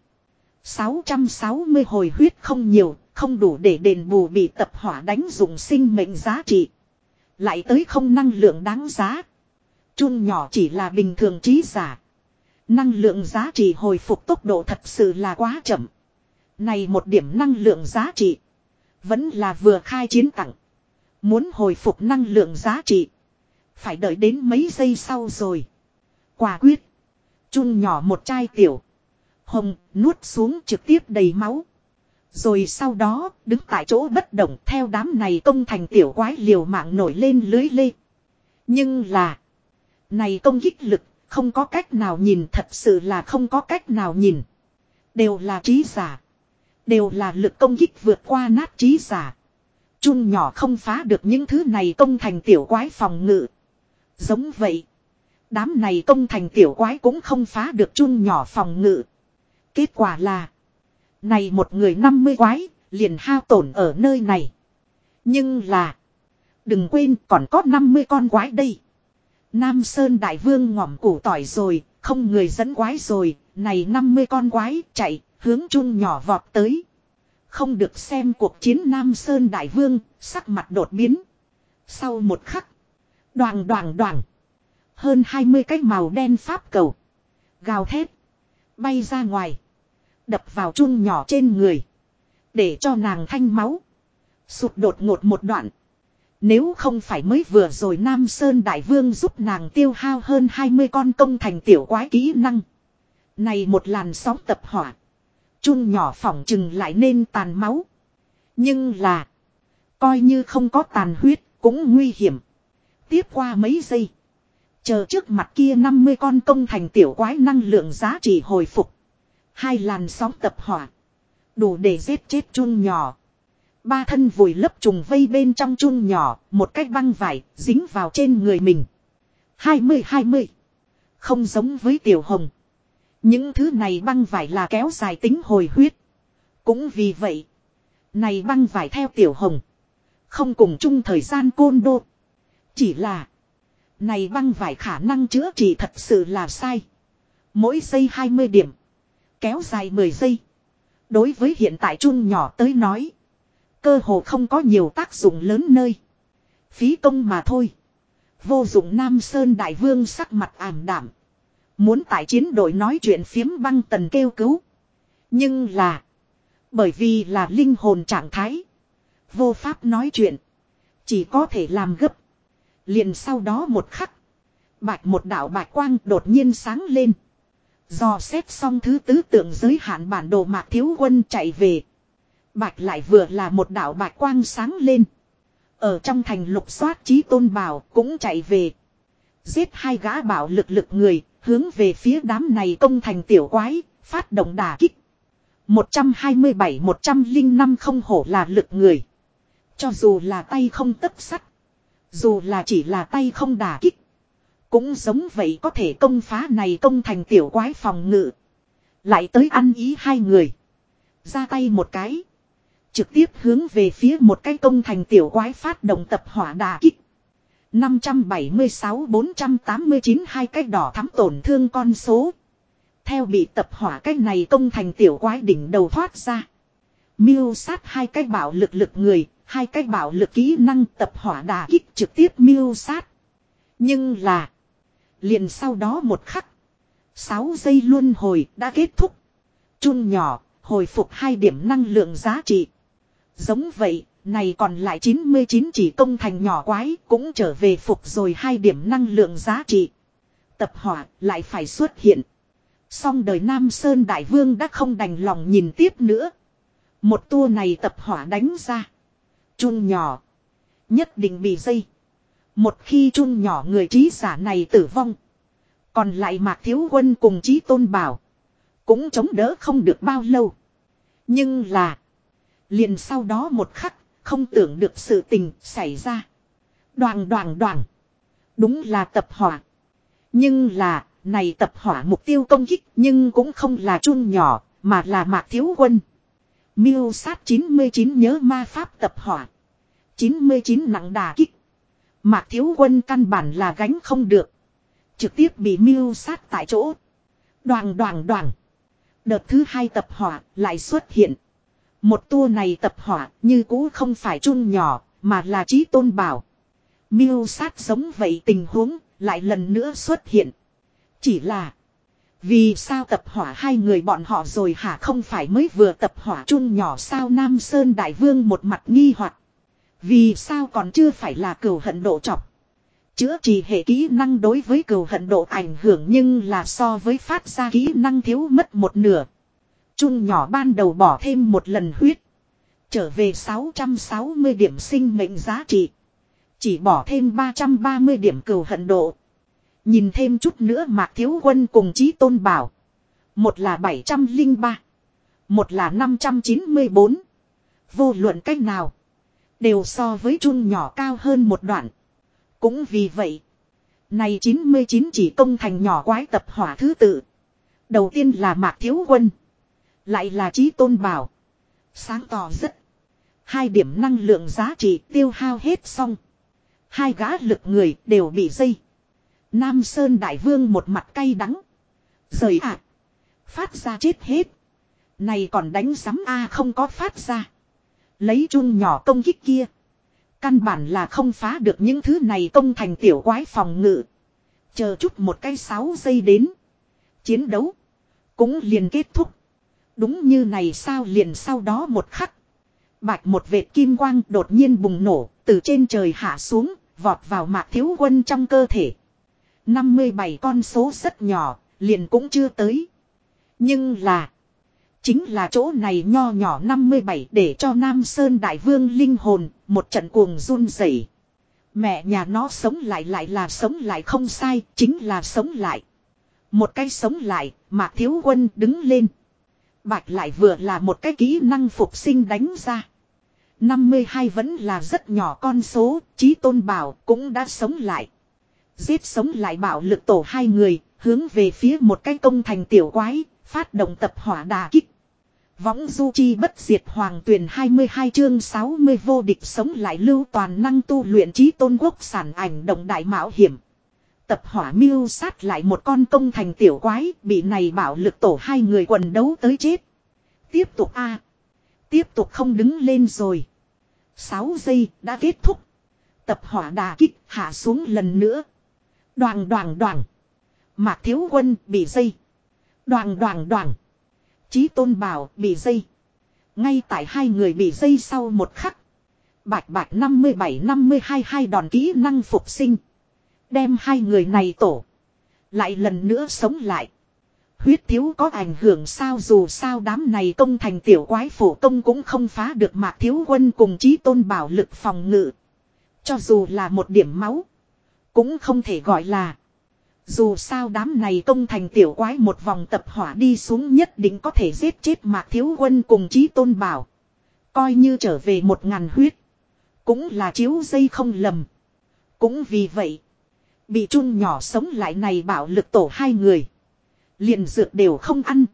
660 hồi huyết không nhiều, không đủ để đền bù bị tập hỏa đánh dùng sinh mệnh giá trị. Lại tới không năng lượng đáng giá. Chun nhỏ chỉ là bình thường trí giả. Năng lượng giá trị hồi phục tốc độ thật sự là quá chậm. Này một điểm năng lượng giá trị. Vẫn là vừa khai chiến tặng. Muốn hồi phục năng lượng giá trị. Phải đợi đến mấy giây sau rồi. Quả quyết. Chun nhỏ một chai tiểu. Hồng nuốt xuống trực tiếp đầy máu. Rồi sau đó, đứng tại chỗ bất động theo đám này công thành tiểu quái liều mạng nổi lên lưới lê. Nhưng là, này công kích lực, không có cách nào nhìn thật sự là không có cách nào nhìn. Đều là trí giả. Đều là lực công kích vượt qua nát trí giả. Chun nhỏ không phá được những thứ này công thành tiểu quái phòng ngự. Giống vậy. Đám này công thành tiểu quái cũng không phá được chun nhỏ phòng ngự. Kết quả là. Này một người 50 quái, liền hao tổn ở nơi này. Nhưng là. Đừng quên còn có 50 con quái đây. Nam Sơn Đại Vương ngỏm củ tỏi rồi, không người dẫn quái rồi, này 50 con quái chạy, hướng chung nhỏ vọt tới. Không được xem cuộc chiến Nam Sơn Đại Vương, sắc mặt đột biến. Sau một khắc, đoàn đoàn đoàn, hơn 20 cái màu đen pháp cầu, gào thét, bay ra ngoài. Đập vào chung nhỏ trên người. Để cho nàng thanh máu. Sụt đột ngột một đoạn. Nếu không phải mới vừa rồi Nam Sơn Đại Vương giúp nàng tiêu hao hơn 20 con công thành tiểu quái kỹ năng. Này một làn sóng tập hỏa. Chun nhỏ phỏng chừng lại nên tàn máu. Nhưng là. Coi như không có tàn huyết cũng nguy hiểm. Tiếp qua mấy giây. Chờ trước mặt kia 50 con công thành tiểu quái năng lượng giá trị hồi phục. Hai làn sóng tập hỏa. Đủ để giết chết chun nhỏ. Ba thân vùi lấp trùng vây bên trong chun nhỏ, một cách băng vải, dính vào trên người mình. Hai mươi hai mươi. Không giống với tiểu hồng. Những thứ này băng vải là kéo dài tính hồi huyết. Cũng vì vậy. Này băng vải theo tiểu hồng. Không cùng chung thời gian côn đô. Chỉ là. Này băng vải khả năng chữa trị thật sự là sai. Mỗi giây 20 điểm kéo dài 10 giây. Đối với hiện tại chung nhỏ tới nói. Cơ hồ không có nhiều tác dụng lớn nơi. Phí công mà thôi. Vô dụng Nam Sơn Đại Vương sắc mặt ảm đảm. Muốn tại chiến đội nói chuyện phiếm băng tần kêu cứu. Nhưng là. Bởi vì là linh hồn trạng thái. Vô pháp nói chuyện. Chỉ có thể làm gấp. Liền sau đó một khắc. Bạch một đạo bạch quang đột nhiên sáng lên. Do xét xong thứ tứ tượng giới hạn bản đồ mạc thiếu quân chạy về. Bạch lại vừa là một đạo bạch quang sáng lên. Ở trong thành lục soát trí tôn bảo cũng chạy về. Giết hai gã bảo lực lực người, hướng về phía đám này công thành tiểu quái, phát động đà kích. 127-105 không hổ là lực người. Cho dù là tay không tất sắt. Dù là chỉ là tay không đả kích. Cũng giống vậy có thể công phá này công thành tiểu quái phòng ngự. Lại tới ăn ý hai người. Ra tay một cái. Trực tiếp hướng về phía một cái công thành tiểu quái phát động tập hỏa đà kích. 576-489 hai cái đỏ thắm tổn thương con số. Theo bị tập hỏa cái này công thành tiểu quái đỉnh đầu thoát ra. Miêu sát hai cái bảo lực lực người, hai cái bảo lực kỹ năng tập hỏa đà kích trực tiếp miêu sát. Nhưng là. Liền sau đó một khắc. 6 giây luân hồi đã kết thúc. Chun nhỏ, hồi phục hai điểm năng lượng giá trị. Giống vậy, này còn lại 99 chỉ công thành nhỏ quái cũng trở về phục rồi hai điểm năng lượng giá trị. Tập hỏa lại phải xuất hiện. Song đời Nam Sơn Đại Vương đã không đành lòng nhìn tiếp nữa. Một tour này tập hỏa đánh ra. Chun nhỏ. Nhất định bị dây. Một khi chun nhỏ người trí giả này tử vong. Còn lại Mạc Thiếu Quân cùng Chí Tôn Bảo. Cũng chống đỡ không được bao lâu. Nhưng là. Liền sau đó một khắc. Không tưởng được sự tình xảy ra. Đoàn đoàn đoàn. Đúng là tập hỏa. Nhưng là. Này tập hỏa mục tiêu công kích nhưng cũng không là chun nhỏ. Mà là Mạc Thiếu Quân. Miêu sát 99 nhớ ma pháp tập hỏa. 99 nặng đà kích. Mạc Thiếu Quân căn bản là gánh không được. Trực tiếp bị miêu sát tại chỗ. Đoàn đoàn đoàn. Đợt thứ hai tập hỏa lại xuất hiện. Một tua này tập hỏa như cũ không phải chun nhỏ, mà là trí tôn bảo. Miêu sát giống vậy tình huống lại lần nữa xuất hiện. Chỉ là. Vì sao tập hỏa hai người bọn họ rồi hả không phải mới vừa tập hỏa chun nhỏ sao Nam Sơn Đại Vương một mặt nghi hoặc Vì sao còn chưa phải là cửu hận độ chọc. Chữa trị hệ kỹ năng đối với cừu hận độ ảnh hưởng nhưng là so với phát ra kỹ năng thiếu mất một nửa. Trung nhỏ ban đầu bỏ thêm một lần huyết. Trở về 660 điểm sinh mệnh giá trị. Chỉ bỏ thêm 330 điểm cừu hận độ. Nhìn thêm chút nữa mạc thiếu quân cùng chí tôn bảo. Một là 703. Một là 594. Vô luận cách nào. Đều so với trung nhỏ cao hơn một đoạn. Cũng vì vậy. Này 99 chỉ công thành nhỏ quái tập hỏa thứ tự. Đầu tiên là Mạc Thiếu Quân. Lại là Chí Tôn Bảo. Sáng tỏ rất. Hai điểm năng lượng giá trị tiêu hao hết xong. Hai gã lực người đều bị dây. Nam Sơn Đại Vương một mặt cay đắng. Rời ạ. Phát ra chết hết. Này còn đánh sắm A không có phát ra. Lấy chung nhỏ công kích kia. Căn bản là không phá được những thứ này công thành tiểu quái phòng ngự. Chờ chút một cái sáu giây đến. Chiến đấu. Cũng liền kết thúc. Đúng như này sao liền sau đó một khắc. Bạch một vệt kim quang đột nhiên bùng nổ. Từ trên trời hạ xuống. Vọt vào mạc thiếu quân trong cơ thể. 57 con số rất nhỏ. Liền cũng chưa tới. Nhưng là. Chính là chỗ này nho nhỏ 57 để cho Nam Sơn Đại Vương linh hồn, một trận cuồng run rẩy. Mẹ nhà nó sống lại lại là sống lại không sai, chính là sống lại. Một cái sống lại, Mạc Thiếu Quân đứng lên. Bạch lại vừa là một cái kỹ năng phục sinh đánh ra. 52 vẫn là rất nhỏ con số, trí Tôn Bảo cũng đã sống lại. Giết sống lại bảo lực tổ hai người, hướng về phía một cái công thành tiểu quái, phát động tập hỏa đà kích. Võng du chi bất diệt hoàng tuyển 22 chương 60 vô địch sống lại lưu toàn năng tu luyện trí tôn quốc sản ảnh động đại mạo hiểm. Tập hỏa miêu sát lại một con công thành tiểu quái, bị này bảo lực tổ hai người quần đấu tới chết. Tiếp tục a Tiếp tục không đứng lên rồi. 6 giây đã kết thúc. Tập hỏa đà kích hạ xuống lần nữa. Đoàn đoàn đoàn. Mạc thiếu quân bị dây. Đoàn đoàn đoàn. Chí tôn bảo bị dây. Ngay tại hai người bị dây sau một khắc. Bạch bạch 57-52 hai đòn kỹ năng phục sinh. Đem hai người này tổ. Lại lần nữa sống lại. Huyết thiếu có ảnh hưởng sao dù sao đám này công thành tiểu quái phổ công cũng không phá được mạc thiếu quân cùng chí tôn bảo lực phòng ngự. Cho dù là một điểm máu. Cũng không thể gọi là. Dù sao đám này công thành tiểu quái một vòng tập hỏa đi xuống nhất định có thể giết chết mạc thiếu quân cùng chí tôn bảo. Coi như trở về một ngàn huyết. Cũng là chiếu dây không lầm. Cũng vì vậy. Bị chun nhỏ sống lại này bảo lực tổ hai người. Liền dược đều không ăn.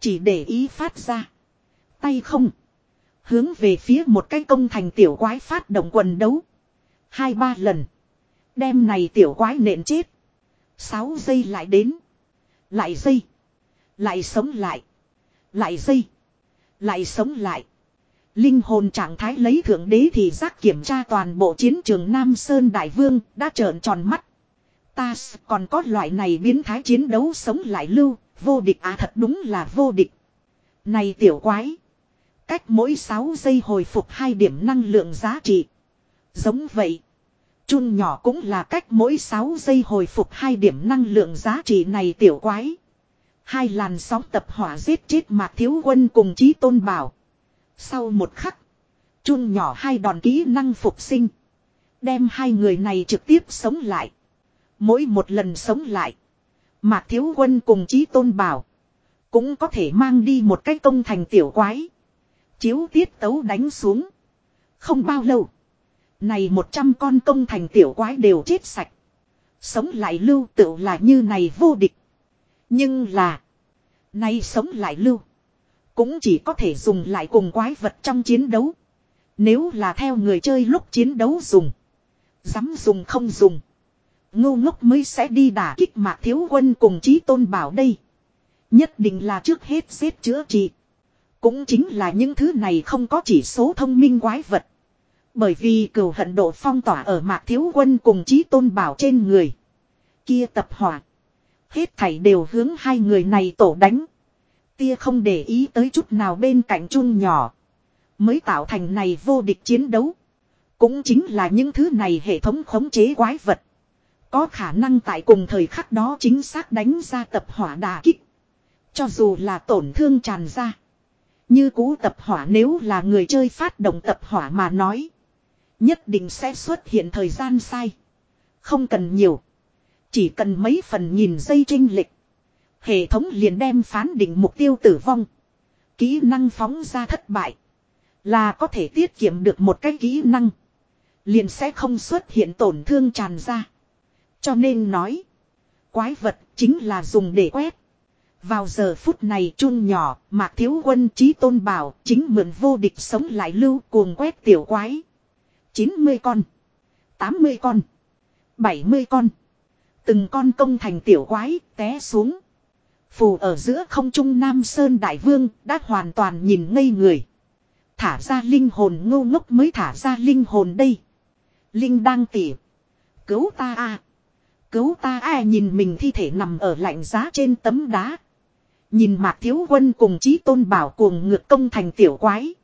Chỉ để ý phát ra. Tay không. Hướng về phía một cái công thành tiểu quái phát động quần đấu. Hai ba lần. Đem này tiểu quái nện chết. Sáu giây lại đến. Lại giây. Lại sống lại. Lại giây. Lại sống lại. Linh hồn trạng thái lấy thượng đế thì giác kiểm tra toàn bộ chiến trường Nam Sơn Đại Vương đã trợn tròn mắt. Ta còn có loại này biến thái chiến đấu sống lại lưu, vô địch à thật đúng là vô địch. Này tiểu quái. Cách mỗi 6 giây hồi phục 2 điểm năng lượng giá trị. Giống vậy. Chun nhỏ cũng là cách mỗi 6 giây hồi phục 2 điểm năng lượng giá trị này tiểu quái. Hai làn sóng tập hỏa giết chết mạc thiếu quân cùng chí tôn bảo. Sau một khắc. Chun nhỏ hai đòn kỹ năng phục sinh. Đem hai người này trực tiếp sống lại. Mỗi một lần sống lại. Mạc thiếu quân cùng chí tôn bảo. Cũng có thể mang đi một cái công thành tiểu quái. Chiếu tiết tấu đánh xuống. Không bao lâu. Này một trăm con công thành tiểu quái đều chết sạch. Sống lại lưu tựu là như này vô địch. Nhưng là. Nay sống lại lưu. Cũng chỉ có thể dùng lại cùng quái vật trong chiến đấu. Nếu là theo người chơi lúc chiến đấu dùng. Dám dùng không dùng ngu ngốc mới sẽ đi đả kích mạc thiếu quân cùng chí tôn bảo đây. Nhất định là trước hết xếp chữa trị. Cũng chính là những thứ này không có chỉ số thông minh quái vật. Bởi vì cừu hận độ phong tỏa ở mạc thiếu quân cùng chí tôn bảo trên người. Kia tập hỏa. Hết thảy đều hướng hai người này tổ đánh. Tia không để ý tới chút nào bên cạnh chung nhỏ. Mới tạo thành này vô địch chiến đấu. Cũng chính là những thứ này hệ thống khống chế quái vật. Có khả năng tại cùng thời khắc đó chính xác đánh ra tập hỏa đà kích. Cho dù là tổn thương tràn ra. Như cũ tập hỏa nếu là người chơi phát động tập hỏa mà nói. Nhất định sẽ xuất hiện thời gian sai. Không cần nhiều. Chỉ cần mấy phần nhìn giây trinh lịch. Hệ thống liền đem phán định mục tiêu tử vong. Kỹ năng phóng ra thất bại. Là có thể tiết kiệm được một cái kỹ năng. Liền sẽ không xuất hiện tổn thương tràn ra. Cho nên nói. Quái vật chính là dùng để quét. Vào giờ phút này chun nhỏ, mạc thiếu quân trí tôn bảo, chính mượn vô địch sống lại lưu cuồng quét tiểu quái. 90 con, 80 con, 70 con. Từng con công thành tiểu quái, té xuống. Phù ở giữa không trung Nam Sơn Đại Vương, đã hoàn toàn nhìn ngây người. Thả ra linh hồn ngô ngốc mới thả ra linh hồn đây. Linh đang tỉ. Cứu ta a Cứu ta ai nhìn mình thi thể nằm ở lạnh giá trên tấm đá. Nhìn mạc thiếu quân cùng chí tôn bảo cuồng ngược công thành tiểu quái.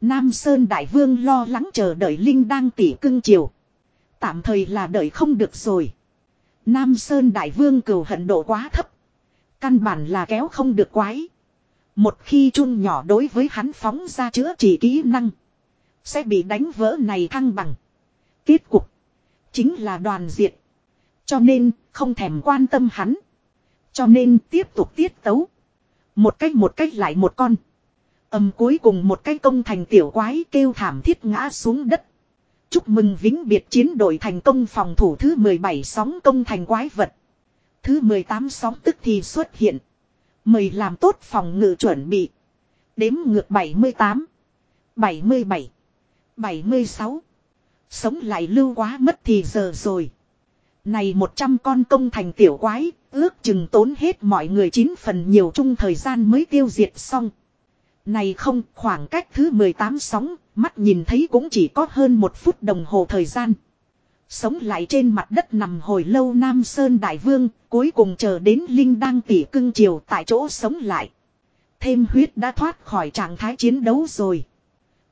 Nam Sơn Đại Vương lo lắng chờ đợi Linh đang tỉ cưng chiều. Tạm thời là đợi không được rồi. Nam Sơn Đại Vương cừu hận độ quá thấp. Căn bản là kéo không được quái. Một khi chun nhỏ đối với hắn phóng ra chữa trị kỹ năng. Sẽ bị đánh vỡ này thăng bằng. Kết cục. Chính là đoàn diệt. Cho nên, không thèm quan tâm hắn. Cho nên tiếp tục tiết tấu. Một cách một cách lại một con. Âm cuối cùng một cái công thành tiểu quái kêu thảm thiết ngã xuống đất. Chúc mừng vĩnh biệt chiến đội thành công phòng thủ thứ 17 sóng công thành quái vật. Thứ 18 sóng tức thì xuất hiện. Mời làm tốt phòng ngự chuẩn bị. Đếm ngược 78. 77. 76. Sống lại lưu quá mất thì giờ rồi. Này 100 con công thành tiểu quái, ước chừng tốn hết mọi người chín phần nhiều chung thời gian mới tiêu diệt xong. Này không, khoảng cách thứ 18 sóng, mắt nhìn thấy cũng chỉ có hơn một phút đồng hồ thời gian. Sống lại trên mặt đất nằm hồi lâu Nam Sơn Đại Vương, cuối cùng chờ đến Linh đang tỉ cưng chiều tại chỗ sống lại. Thêm huyết đã thoát khỏi trạng thái chiến đấu rồi.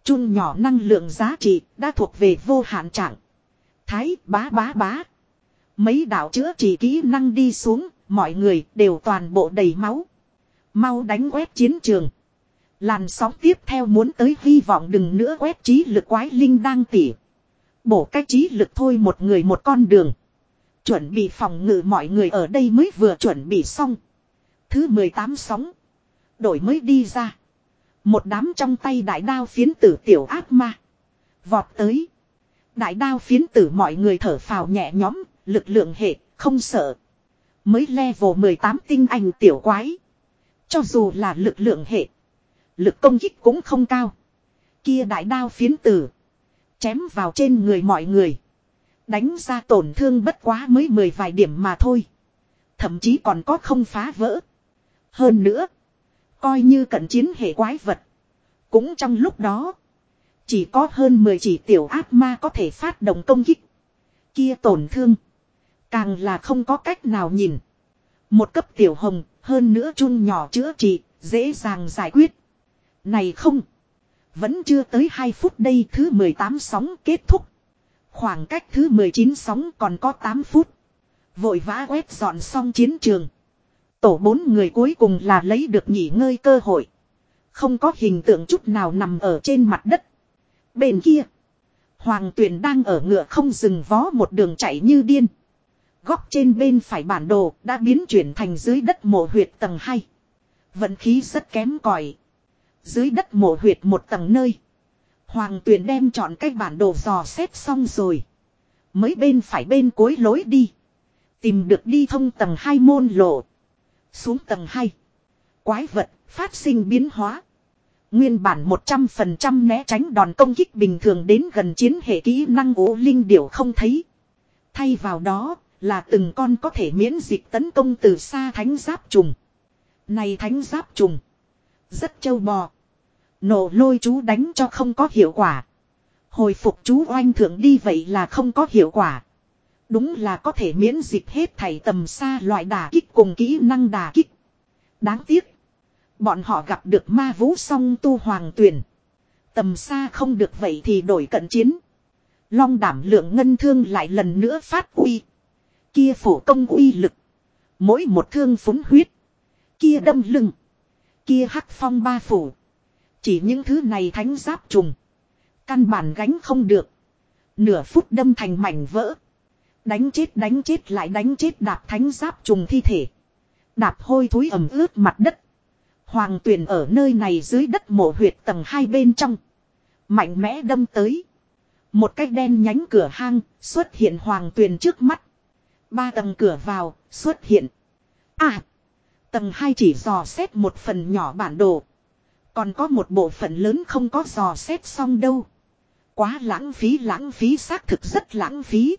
Chun nhỏ năng lượng giá trị đã thuộc về vô hạn trạng. Thái bá bá bá. Mấy đạo chữa trị kỹ năng đi xuống, mọi người đều toàn bộ đầy máu. Mau đánh quét chiến trường. Làn sóng tiếp theo muốn tới hy vọng đừng nữa quét trí lực quái linh đang tỉ. Bổ cách trí lực thôi một người một con đường. Chuẩn bị phòng ngự mọi người ở đây mới vừa chuẩn bị xong. Thứ 18 sóng. Đổi mới đi ra. Một đám trong tay đại đao phiến tử tiểu ác ma. Vọt tới. Đại đao phiến tử mọi người thở phào nhẹ nhõm, lực lượng hệ, không sợ. Mới level 18 tinh anh tiểu quái. Cho dù là lực lượng hệ. Lực công kích cũng không cao. Kia đại đao phiến tử. Chém vào trên người mọi người. Đánh ra tổn thương bất quá mới mười vài điểm mà thôi. Thậm chí còn có không phá vỡ. Hơn nữa. Coi như cận chiến hệ quái vật. Cũng trong lúc đó. Chỉ có hơn 10 chỉ tiểu ác ma có thể phát động công kích. Kia tổn thương. Càng là không có cách nào nhìn. Một cấp tiểu hồng, hơn nữa chun nhỏ chữa trị, dễ dàng giải quyết. Này không. Vẫn chưa tới 2 phút đây thứ 18 sóng kết thúc. Khoảng cách thứ 19 sóng còn có 8 phút. Vội vã quét dọn xong chiến trường. Tổ bốn người cuối cùng là lấy được nghỉ ngơi cơ hội. Không có hình tượng chút nào nằm ở trên mặt đất. Bên kia. Hoàng tuyển đang ở ngựa không dừng vó một đường chạy như điên. Góc trên bên phải bản đồ đã biến chuyển thành dưới đất mộ huyệt tầng 2. Vận khí rất kém cỏi. Dưới đất mộ huyệt một tầng nơi. Hoàng tuyển đem chọn cái bản đồ dò xét xong rồi. Mới bên phải bên cuối lối đi. Tìm được đi thông tầng 2 môn lộ. Xuống tầng 2. Quái vật phát sinh biến hóa. Nguyên bản 100% né tránh đòn công kích bình thường đến gần chiến hệ kỹ năng ố linh điểu không thấy. Thay vào đó là từng con có thể miễn dịch tấn công từ xa thánh giáp trùng. Này thánh giáp trùng. Rất châu bò. Nổ lôi chú đánh cho không có hiệu quả. Hồi phục chú oanh thượng đi vậy là không có hiệu quả. Đúng là có thể miễn dịch hết thảy tầm xa loại đà kích cùng kỹ năng đà kích. Đáng tiếc. Bọn họ gặp được ma vũ song tu hoàng tuyển. Tầm xa không được vậy thì đổi cận chiến. Long đảm lượng ngân thương lại lần nữa phát uy. Kia phổ công uy lực. Mỗi một thương phúng huyết. Kia đâm lưng. Kia hắc phong ba phủ. Chỉ những thứ này thánh giáp trùng. Căn bản gánh không được. Nửa phút đâm thành mảnh vỡ. Đánh chết đánh chết lại đánh chết đạp thánh giáp trùng thi thể. Đạp hôi thối ẩm ướt mặt đất. Hoàng tuyển ở nơi này dưới đất mộ huyệt tầng hai bên trong. Mạnh mẽ đâm tới. Một cái đen nhánh cửa hang xuất hiện hoàng tuyền trước mắt. Ba tầng cửa vào, xuất hiện. À. Tầng hai chỉ dò xét một phần nhỏ bản đồ. Còn có một bộ phận lớn không có dò xét xong đâu. Quá lãng phí lãng phí, xác thực rất lãng phí.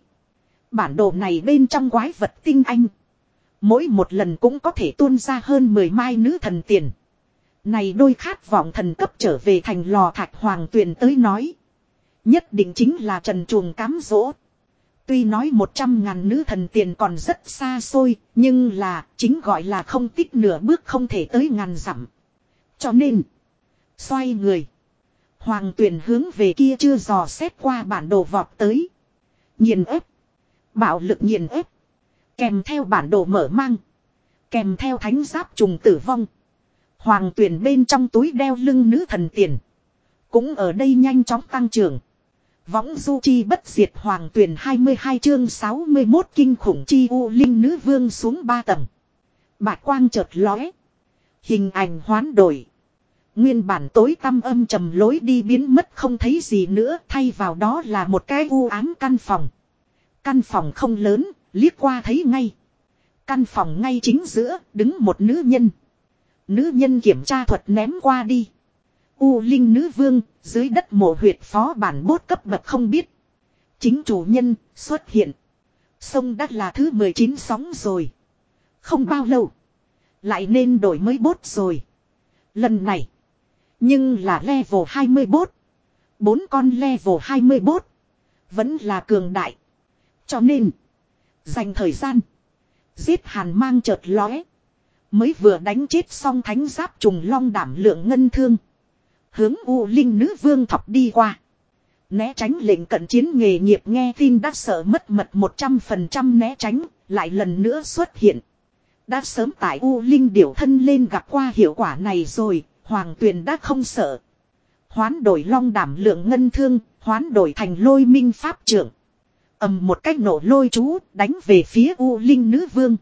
Bản đồ này bên trong quái vật tinh anh. Mỗi một lần cũng có thể tuôn ra hơn 10 mai nữ thần tiền. Này đôi khát vọng thần cấp trở về thành lò thạch hoàng tuyền tới nói. Nhất định chính là trần chuồng cám dỗ. Tuy nói 100 ngàn nữ thần tiền còn rất xa xôi, nhưng là chính gọi là không tích nửa bước không thể tới ngàn dặm. Cho nên, xoay người. Hoàng tuyển hướng về kia chưa dò xét qua bản đồ vọt tới. Nhìn ép. Bạo lực nhìn ép. Kèm theo bản đồ mở mang. Kèm theo thánh giáp trùng tử vong. Hoàng tuyển bên trong túi đeo lưng nữ thần tiền. Cũng ở đây nhanh chóng tăng trưởng. Võng du chi bất diệt hoàng tuyển 22 chương 61 kinh khủng chi u linh nữ vương xuống ba tầng. Bạc quang chợt lóe. Hình ảnh hoán đổi. Nguyên bản tối tăm âm trầm lối đi biến mất không thấy gì nữa thay vào đó là một cái u ám căn phòng. Căn phòng không lớn, liếc qua thấy ngay. Căn phòng ngay chính giữa đứng một nữ nhân. Nữ nhân kiểm tra thuật ném qua đi. U Linh Nữ Vương, dưới đất mộ huyệt phó bản bốt cấp bậc không biết. Chính chủ nhân, xuất hiện. Sông đất là thứ 19 sóng rồi. Không bao lâu. Lại nên đổi mới bốt rồi. Lần này. Nhưng là level 24. Bốn con level 24. Vẫn là cường đại. Cho nên. Dành thời gian. Giết hàn mang chợt lóe. Mới vừa đánh chết xong thánh giáp trùng long đảm lượng ngân thương. Hướng U Linh nữ vương thọc đi qua. Né tránh lệnh cận chiến nghề nghiệp nghe tin đã sợ mất mật 100% né tránh, lại lần nữa xuất hiện. Đã sớm tại U Linh điểu thân lên gặp qua hiệu quả này rồi, Hoàng Tuyền đã không sợ. Hoán đổi long đảm lượng ngân thương, hoán đổi thành lôi minh pháp trưởng. ầm một cách nổ lôi chú, đánh về phía U Linh nữ vương.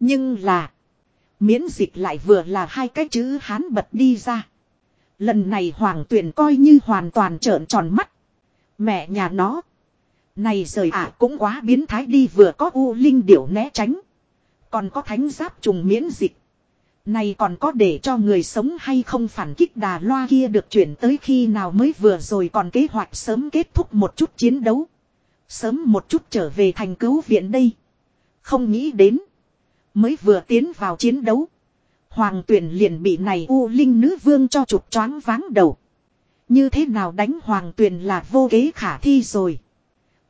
Nhưng là, miễn dịch lại vừa là hai cái chữ hán bật đi ra. Lần này hoàng tuyển coi như hoàn toàn trợn tròn mắt. Mẹ nhà nó. Này rời ạ, cũng quá biến thái đi, vừa có u linh điểu né tránh. Còn có thánh giáp trùng miễn dịch. Này còn có để cho người sống hay không phản kích đà loa kia được chuyển tới khi nào mới vừa rồi còn kế hoạch sớm kết thúc một chút chiến đấu. Sớm một chút trở về thành cứu viện đây. Không nghĩ đến. Mới vừa tiến vào chiến đấu. Hoàng tuyển liền bị này U Linh nữ vương cho chụp choáng váng đầu. Như thế nào đánh hoàng tuyển là vô kế khả thi rồi.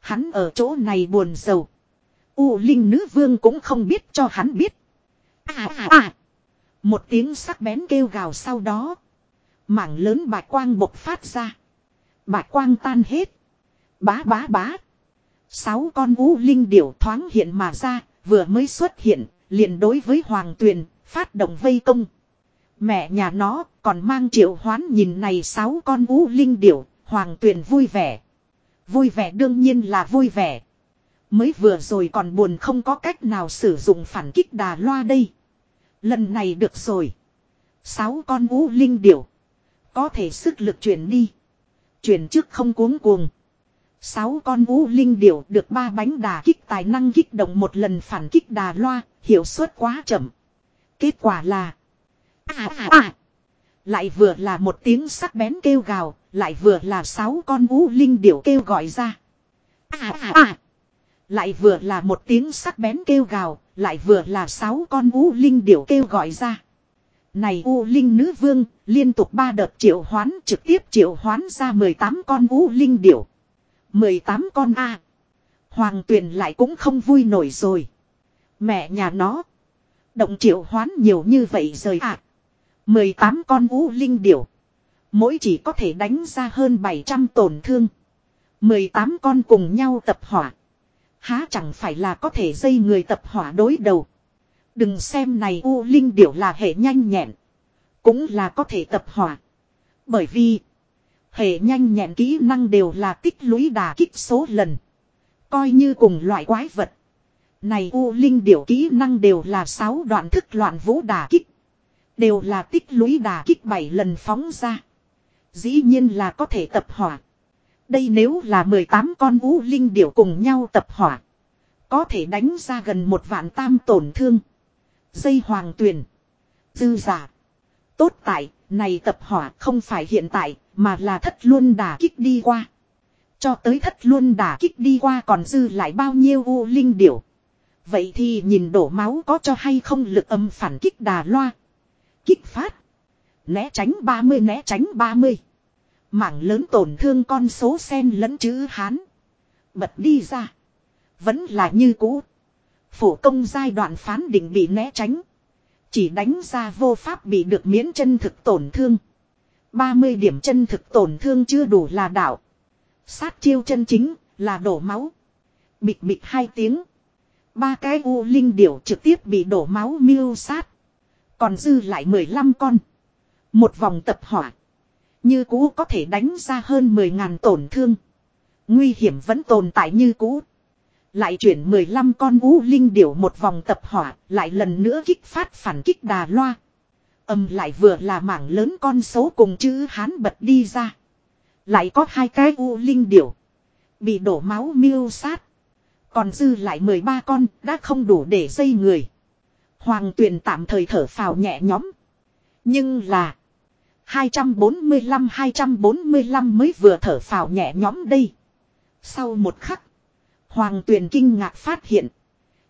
Hắn ở chỗ này buồn sầu. U Linh nữ vương cũng không biết cho hắn biết. À à à. Một tiếng sắc bén kêu gào sau đó. Mảng lớn bạch quang bộc phát ra. Bạch quang tan hết. Bá bá bá. Sáu con U Linh điểu thoáng hiện mà ra, vừa mới xuất hiện, liền đối với Hoàng Tuyền, phát động vây công. Mẹ nhà nó còn mang triệu hoán nhìn này sáu con ú Linh điểu, Hoàng Tuyền vui vẻ. Vui vẻ đương nhiên là vui vẻ. Mới vừa rồi còn buồn không có cách nào sử dụng phản kích đà loa đây. Lần này được rồi. Sáu con ú Linh điểu. Có thể sức lực chuyển đi. Chuyển trước không cuống cuồng. Sáu con vũ linh điểu được ba bánh đà kích tài năng kích động một lần phản kích đà loa, hiệu suất quá chậm. Kết quả là... À, à, à. Lại vừa là một tiếng sắc bén kêu gào, lại vừa là sáu con vũ linh điểu kêu gọi ra. À, à, à. Lại vừa là một tiếng sắc bén kêu gào, lại vừa là sáu con vũ linh điểu kêu gọi ra. Này U Linh Nữ Vương, liên tục ba đợt triệu hoán trực tiếp triệu hoán ra 18 con U Linh điểu. 18 con A. Hoàng tuyền lại cũng không vui nổi rồi. Mẹ nhà nó. Động triệu hoán nhiều như vậy rời ạ. À. 18 con vũ linh điểu. Mỗi chỉ có thể đánh ra hơn 700 tổn thương. 18 con cùng nhau tập hỏa. Há chẳng phải là có thể dây người tập hỏa đối đầu. Đừng xem này U Linh điểu là hệ nhanh nhẹn. Cũng là có thể tập hỏa. Bởi vì, Hệ nhanh nhẹn kỹ năng đều là tích lũy đà kích số lần. Coi như cùng loại quái vật. Này U Linh điểu kỹ năng đều là 6 đoạn thức loạn vũ đà kích. Đều là tích lũy đà kích 7 lần phóng ra. Dĩ nhiên là có thể tập hỏa. Đây nếu là 18 con U Linh điểu cùng nhau tập hỏa. Có thể đánh ra gần một vạn tam tổn thương. Dây hoàng tuyển. Dư giả. Tốt tại, này tập hỏa không phải hiện tại, mà là thất luôn đả kích đi qua. Cho tới thất luôn đả kích đi qua còn dư lại bao nhiêu u linh điểu. Vậy thì nhìn đổ máu có cho hay không lực âm phản kích đà loa. Kích phát. Né tránh 30 né tránh 30. Mảng lớn tổn thương con số sen lẫn chữ Hán. Bật đi ra. Vẫn là như cũ. Phổ công giai đoạn phán định bị né tránh. Chỉ đánh ra vô pháp bị được miễn chân thực tổn thương. 30 điểm chân thực tổn thương chưa đủ là đạo. Sát chiêu chân chính là đổ máu. Bịch bịch hai tiếng. Ba cái u linh điểu trực tiếp bị đổ máu miêu sát. Còn dư lại 15 con. Một vòng tập hỏa. Như cũ có thể đánh ra hơn 10.000 tổn thương. Nguy hiểm vẫn tồn tại như cũ. Lại chuyển 15 con u linh điểu một vòng tập hỏa, lại lần nữa kích phát phản kích đà loa. Âm lại vừa là mảng lớn con số cùng chữ hán bật đi ra. Lại có hai cái u linh điểu. Bị đổ máu miêu sát. Còn dư lại 13 con, đã không đủ để dây người. Hoàng tuyền tạm thời thở phào nhẹ nhõm. Nhưng là. 245-245 mới vừa thở phào nhẹ nhõm đây. Sau một khắc. Hoàng tuyền kinh ngạc phát hiện.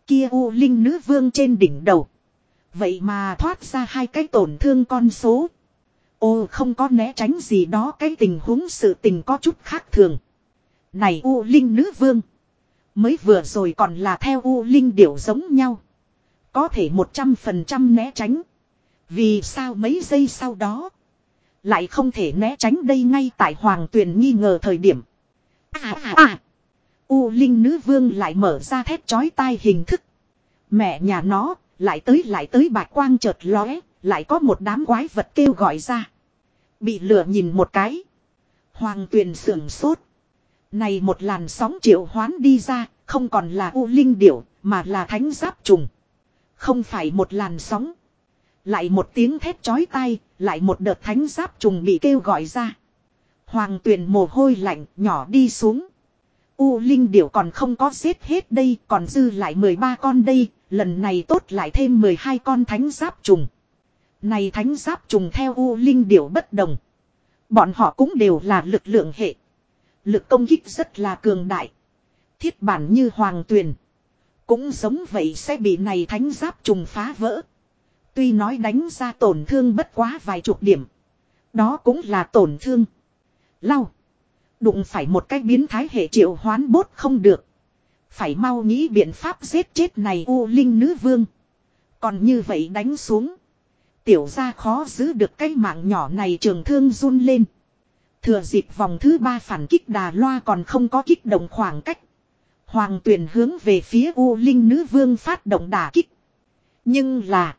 Kia u linh nữ vương trên đỉnh đầu. Vậy mà thoát ra hai cái tổn thương con số. Ô, không có né tránh gì đó, cái tình huống sự tình có chút khác thường. Này U Linh nữ vương. Mới vừa rồi còn là theo U Linh điểu giống nhau. Có thể 100% né tránh. Vì sao mấy giây sau đó. Lại không thể né tránh đây ngay tại Hoàng Tuyền nghi ngờ thời điểm. À à à. U Linh nữ vương lại mở ra thét chói tai hình thức. Mẹ nhà nó lại tới lại tới bạch quang chợt lóe, lại có một đám quái vật kêu gọi ra. Bị lửa nhìn một cái. Hoàng tuyền sưởng sốt. Này một làn sóng triệu hoán đi ra, không còn là u linh điểu, mà là thánh giáp trùng. Không phải một làn sóng. Lại một tiếng thét chói tai, lại một đợt thánh giáp trùng bị kêu gọi ra. Hoàng tuyền mồ hôi lạnh nhỏ đi xuống. U Linh điểu còn không có giết hết đây, còn dư lại 13 con đây, lần này tốt lại thêm 12 con thánh giáp trùng. Này thánh giáp trùng theo U Linh điểu bất đồng. Bọn họ cũng đều là lực lượng hệ. Lực công kích rất là cường đại. Thiết bản như hoàng tuyền. Cũng giống vậy sẽ bị này thánh giáp trùng phá vỡ. Tuy nói đánh ra tổn thương bất quá vài chục điểm. Đó cũng là tổn thương. Lau. Đụng phải một cái biến thái hệ triệu hoán bốt không được. Phải mau nghĩ biện pháp giết chết này U Linh Nữ Vương. Còn như vậy đánh xuống. Tiểu ra khó giữ được cái mạng nhỏ này trường thương run lên. Thừa dịp vòng thứ ba phản kích đà loa còn không có kích động khoảng cách. Hoàng tuyển hướng về phía U Linh Nữ Vương phát động đả kích. Nhưng là.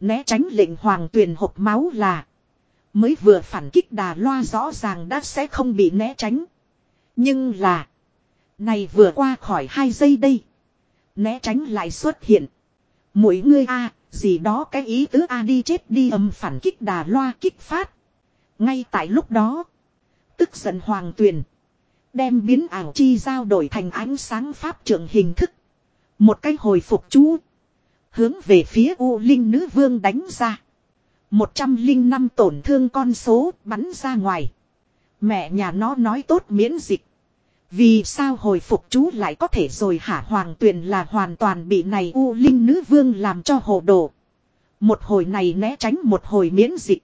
Né tránh lệnh hoàng tuyển hộp máu là. Mới vừa phản kích đà loa rõ ràng đã sẽ không bị né tránh. Nhưng là. Này vừa qua khỏi hai giây đây. Né tránh lại xuất hiện. Mỗi ngươi a, gì đó cái ý tứ a đi chết đi âm phản kích đà loa kích phát. Ngay tại lúc đó. Tức giận hoàng tuyền. Đem biến ảo chi giao đổi thành ánh sáng pháp trưởng hình thức. Một cái hồi phục chú. Hướng về phía U Linh Nữ Vương đánh ra. 105 tổn thương con số bắn ra ngoài. Mẹ nhà nó nói tốt miễn dịch. Vì sao hồi phục chú lại có thể rồi hả hoàng tuyền là hoàn toàn bị này U Linh Nữ Vương làm cho hồ đồ. Một hồi này né tránh một hồi miễn dịch.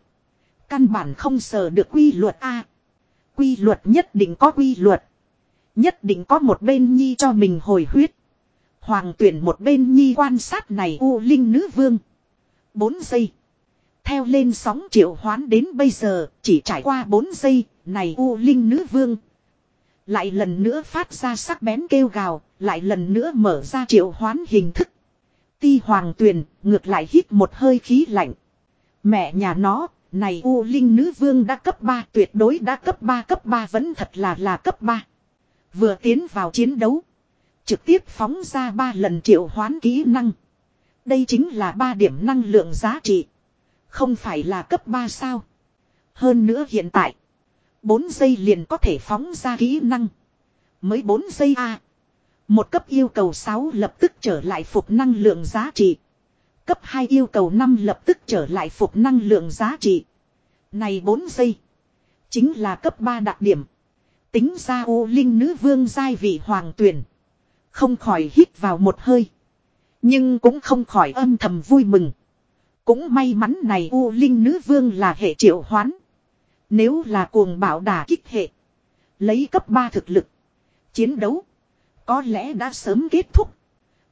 Căn bản không sờ được quy luật A quy luật nhất định có quy luật. Nhất định có một bên nhi cho mình hồi huyết. Hoàng tuyển một bên nhi quan sát này U Linh Nữ Vương. 4 giây. Theo lên sóng triệu hoán đến bây giờ, chỉ trải qua 4 giây, này U Linh Nữ Vương. Lại lần nữa phát ra sắc bén kêu gào, lại lần nữa mở ra triệu hoán hình thức. Ti Hoàng Tuyền, ngược lại hít một hơi khí lạnh. Mẹ nhà nó, này U Linh Nữ Vương đã cấp 3 tuyệt đối đã cấp 3 cấp 3 vẫn thật là là cấp 3. Vừa tiến vào chiến đấu. Trực tiếp phóng ra 3 lần triệu hoán kỹ năng. Đây chính là 3 điểm năng lượng giá trị. Không phải là cấp 3 sao. Hơn nữa hiện tại. 4 giây liền có thể phóng ra kỹ năng. Mới 4 giây a Một cấp yêu cầu 6 lập tức trở lại phục năng lượng giá trị. Cấp 2 yêu cầu 5 lập tức trở lại phục năng lượng giá trị. Này 4 giây. Chính là cấp 3 đặc điểm. Tính ra ô linh nữ vương giai vị hoàng tuyển. Không khỏi hít vào một hơi. Nhưng cũng không khỏi âm thầm vui mừng. Cũng may mắn này U Linh Nữ Vương là hệ triệu hoán. Nếu là cuồng bảo đả kích hệ. Lấy cấp 3 thực lực. Chiến đấu. Có lẽ đã sớm kết thúc.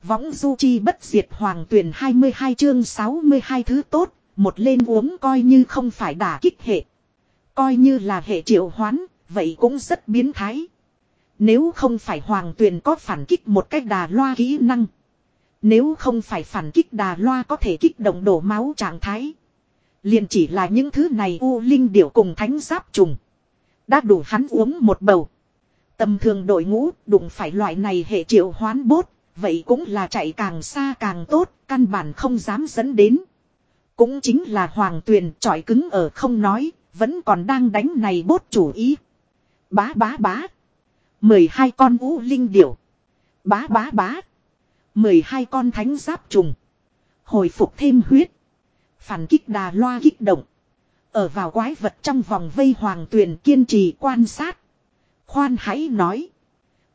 Võng du chi bất diệt hoàng tuyển 22 chương 62 thứ tốt. Một lên uống coi như không phải đả kích hệ. Coi như là hệ triệu hoán. Vậy cũng rất biến thái. Nếu không phải hoàng tuyền có phản kích một cách đà loa kỹ năng. Nếu không phải phản kích đà loa có thể kích động đổ máu trạng thái. Liền chỉ là những thứ này u linh điểu cùng thánh giáp trùng. Đã đủ hắn uống một bầu. Tầm thường đội ngũ đụng phải loại này hệ triệu hoán bốt. Vậy cũng là chạy càng xa càng tốt, căn bản không dám dẫn đến. Cũng chính là hoàng tuyền trọi cứng ở không nói, vẫn còn đang đánh này bốt chủ ý. Bá bá bá. mười hai con vũ linh điểu. Bá bá bá. mười hai con thánh giáp trùng. Hồi phục thêm huyết. Phản kích đà loa kích động. Ở vào quái vật trong vòng vây hoàng tuyền kiên trì quan sát. Khoan hãy nói.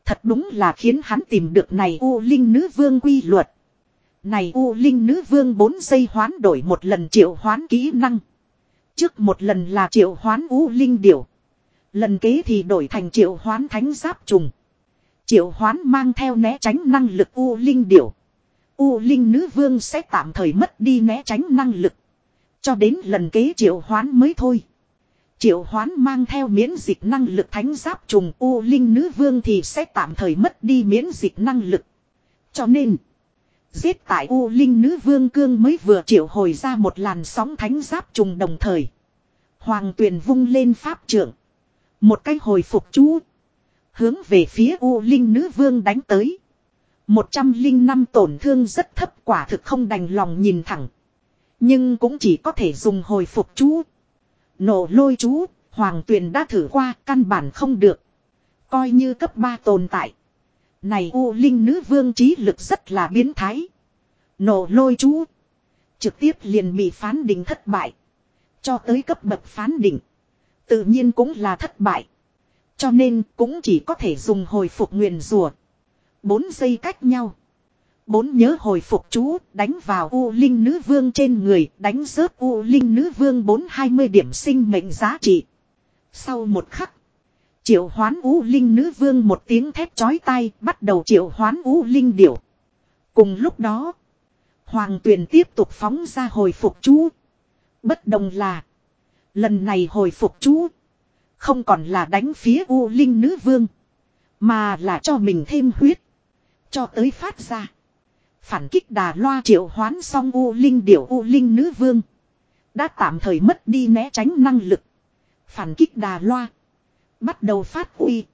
Thật đúng là khiến hắn tìm được này U Linh Nữ Vương quy luật. Này U Linh Nữ Vương 4 giây hoán đổi một lần triệu hoán kỹ năng. Trước một lần là triệu hoán U Linh Điểu. Lần kế thì đổi thành triệu hoán thánh giáp trùng. Triệu hoán mang theo né tránh năng lực U Linh Điểu. U Linh Nữ Vương sẽ tạm thời mất đi né tránh năng lực. Cho đến lần kế triệu hoán mới thôi. Triệu hoán mang theo miễn dịch năng lực thánh giáp trùng U Linh Nữ Vương thì sẽ tạm thời mất đi miễn dịch năng lực. Cho nên, giết tại U Linh Nữ Vương cương mới vừa triệu hồi ra một làn sóng thánh giáp trùng đồng thời. Hoàng tuyền vung lên pháp trưởng. Một cái hồi phục chú. Hướng về phía U Linh Nữ Vương đánh tới. 105 tổn thương rất thấp quả thực không đành lòng nhìn thẳng. Nhưng cũng chỉ có thể dùng hồi phục chú. Nổ lôi chú, Hoàng Tuyền đã thử qua căn bản không được. Coi như cấp 3 tồn tại. Này U Linh nữ vương trí lực rất là biến thái. Nổ lôi chú. Trực tiếp liền bị phán định thất bại. Cho tới cấp bậc phán định. Tự nhiên cũng là thất bại. Cho nên cũng chỉ có thể dùng hồi phục nguyền rùa. 4 giây cách nhau. Bốn nhớ hồi phục chú, đánh vào U Linh Nữ Vương trên người, đánh rớt U Linh Nữ Vương 420 điểm sinh mệnh giá trị. Sau một khắc, triệu hoán U Linh Nữ Vương một tiếng thét chói tai, bắt đầu triệu hoán U Linh Điểu. Cùng lúc đó, Hoàng Tuyền tiếp tục phóng ra hồi phục chú. Bất đồng là, lần này hồi phục chú, không còn là đánh phía U Linh Nữ Vương, mà là cho mình thêm huyết, cho tới phát ra. Phản kích đà loa triệu hoán xong U Linh điểu U Linh nữ vương. Đã tạm thời mất đi né tránh năng lực. Phản kích đà loa. Bắt đầu phát uy.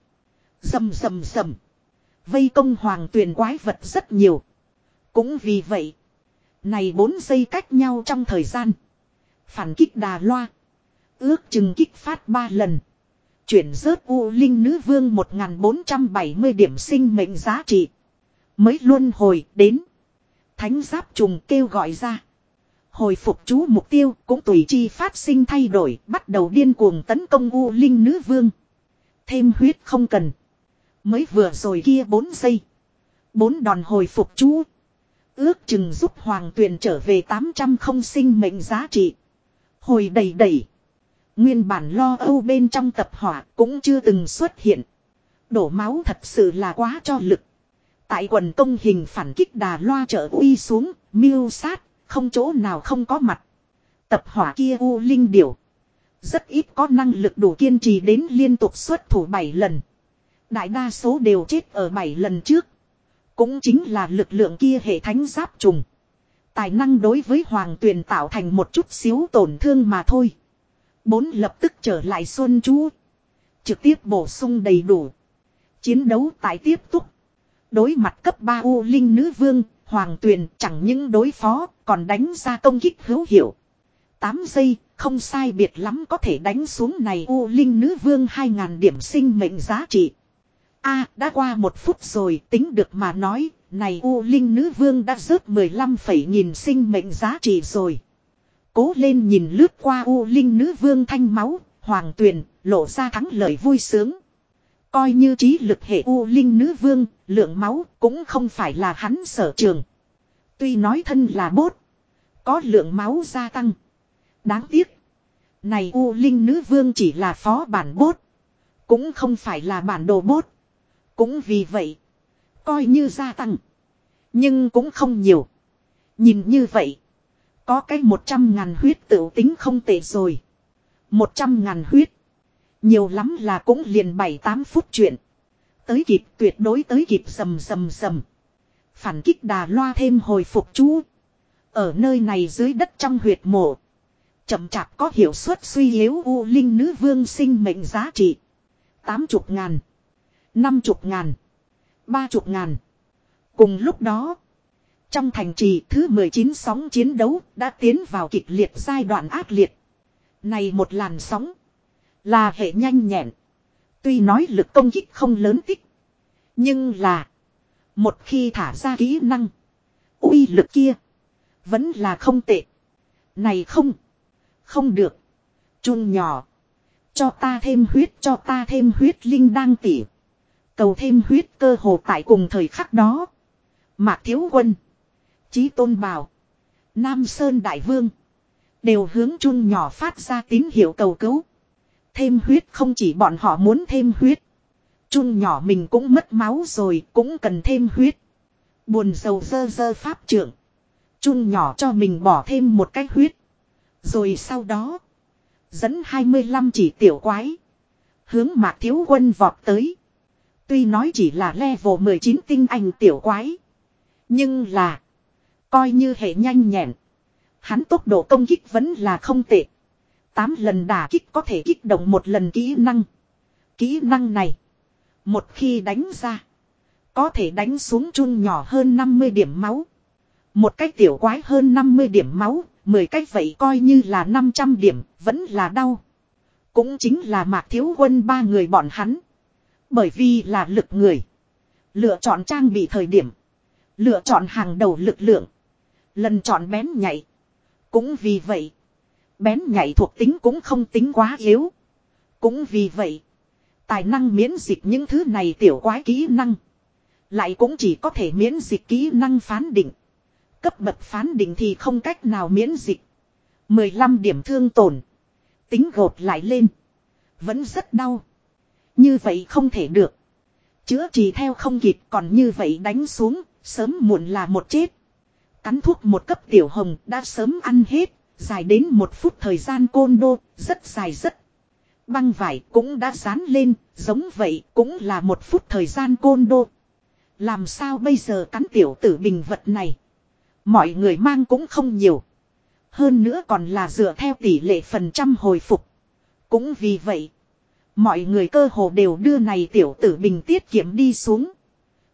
Dầm dầm dầm. Vây công hoàng tuyền quái vật rất nhiều. Cũng vì vậy. Này bốn giây cách nhau trong thời gian. Phản kích đà loa. Ước chừng kích phát ba lần. Chuyển rớt U Linh Nữ Vương 1470 điểm sinh mệnh giá trị. Mới luôn hồi đến. Thánh giáp trùng kêu gọi ra. Hồi phục chú mục tiêu cũng tùy chi phát sinh thay đổi, bắt đầu điên cuồng tấn công U Linh Nữ Vương. Thêm huyết không cần. Mới vừa rồi kia 4 giây. bốn đòn hồi phục chú. Ước chừng giúp Hoàng Tuyền trở về 800 không sinh mệnh giá trị. Hồi đầy đầy. Nguyên bản lo âu bên trong tập hỏa cũng chưa từng xuất hiện. Đổ máu thật sự là quá cho lực. Tại quần công hình phản kích đà loa trợ uy xuống, miêu sát, không chỗ nào không có mặt. Tập hỏa kia u linh điểu. Rất ít có năng lực đủ kiên trì đến liên tục xuất thủ 7 lần. Đại đa số đều chết ở 7 lần trước. Cũng chính là lực lượng kia hệ thánh giáp trùng. Tài năng đối với hoàng tuyền tạo thành một chút xíu tổn thương mà thôi. Bốn lập tức trở lại xuân chú. Trực tiếp bổ sung đầy đủ. Chiến đấu tại tiếp tục. Đối mặt cấp 3 U Linh Nữ Vương, Hoàng Tuyền chẳng những đối phó, còn đánh ra công kích hữu hiệu. 8 giây, không sai biệt lắm có thể đánh xuống này U Linh Nữ Vương 2.000 điểm sinh mệnh giá trị. a đã qua một phút rồi, tính được mà nói, này U Linh Nữ Vương đã rớt 15 phẩy nghìn sinh mệnh giá trị rồi. Cố lên nhìn lướt qua U Linh Nữ Vương thanh máu, Hoàng Tuyền, lộ ra thắng lợi vui sướng. Coi như trí lực hệ U Linh Nữ Vương, lượng máu cũng không phải là hắn sở trường. Tuy nói thân là bốt, có lượng máu gia tăng. Đáng tiếc. Này U Linh Nữ Vương chỉ là phó bản bốt. Cũng không phải là bản đồ bốt. Cũng vì vậy. Coi như gia tăng. Nhưng cũng không nhiều. Nhìn như vậy. Có cái một trăm ngàn huyết tự tính không tệ rồi. Một trăm ngàn huyết. Nhiều lắm là cũng liền 7-8 phút chuyện. Tới kịp tuyệt đối tới kịp rầm rầm rầm. Phản kích đà loa thêm hồi phục chú. Ở nơi này dưới đất trong huyệt mộ. Chậm chạp có hiệu suất suy yếu u linh nữ vương sinh mệnh giá trị. Tám chục ngàn. Năm chục ngàn. Ba chục ngàn. Cùng lúc đó. Trong thành trì thứ 19 sóng chiến đấu đã tiến vào kịch liệt giai đoạn ác liệt. Này một làn sóng. Là hệ nhanh nhẹn. Tuy nói lực công kích không lớn tích. Nhưng là. Một khi thả ra kỹ năng. uy lực kia. Vẫn là không tệ. Này không. Không được. trung nhỏ. Cho ta thêm huyết, cho ta thêm huyết linh đang tỉ. Cầu thêm huyết cơ hồ tại cùng thời khắc đó. Mạc Thiếu Quân. Chí Tôn Bảo. Nam Sơn Đại Vương. Đều hướng chun nhỏ phát ra tín hiệu cầu cứu. Thêm huyết không chỉ bọn họ muốn thêm huyết. Chun nhỏ mình cũng mất máu rồi, cũng cần thêm huyết. Buồn dầu dơ dơ pháp trưởng. Chun nhỏ cho mình bỏ thêm một cái huyết. Rồi sau đó. Dẫn 25 chỉ tiểu quái. Hướng mạc thiếu quân vọt tới. Tuy nói chỉ là level 19 tinh anh tiểu quái. Nhưng là. Coi như hệ nhanh nhẹn. Hắn tốc độ công kích vẫn là không tệ. 8 lần đả kích có thể kích động một lần kỹ năng. Kỹ năng này. Một khi đánh ra. Có thể đánh xuống chun nhỏ hơn 50 điểm máu. Một cái tiểu quái hơn 50 điểm máu. 10 cái vậy coi như là 500 điểm. Vẫn là đau. Cũng chính là mạc thiếu quân ba người bọn hắn. Bởi vì là lực người. Lựa chọn trang bị thời điểm. Lựa chọn hàng đầu lực lượng. Lần chọn bén nhạy. Cũng vì vậy. Bén nhạy thuộc tính cũng không tính quá yếu. Cũng vì vậy. Tài năng miễn dịch những thứ này tiểu quái kỹ năng. Lại cũng chỉ có thể miễn dịch kỹ năng phán định. Cấp bậc phán định thì không cách nào miễn dịch. 15 điểm thương tổn. Tính gột lại lên. Vẫn rất đau. Như vậy không thể được. Chữa trị theo không kịp còn như vậy đánh xuống, sớm muộn là một chết. Cắn thuốc một cấp tiểu hồng đã sớm ăn hết, dài đến một phút thời gian côn đô, rất dài rất. Băng vải cũng đã dán lên, giống vậy cũng là một phút thời gian côn đô. Làm sao bây giờ cắn tiểu tử bình vật này? Mọi người mang cũng không nhiều. Hơn nữa còn là dựa theo tỷ lệ phần trăm hồi phục. Cũng vì vậy, mọi người cơ hồ đều đưa này tiểu tử bình tiết kiệm đi xuống.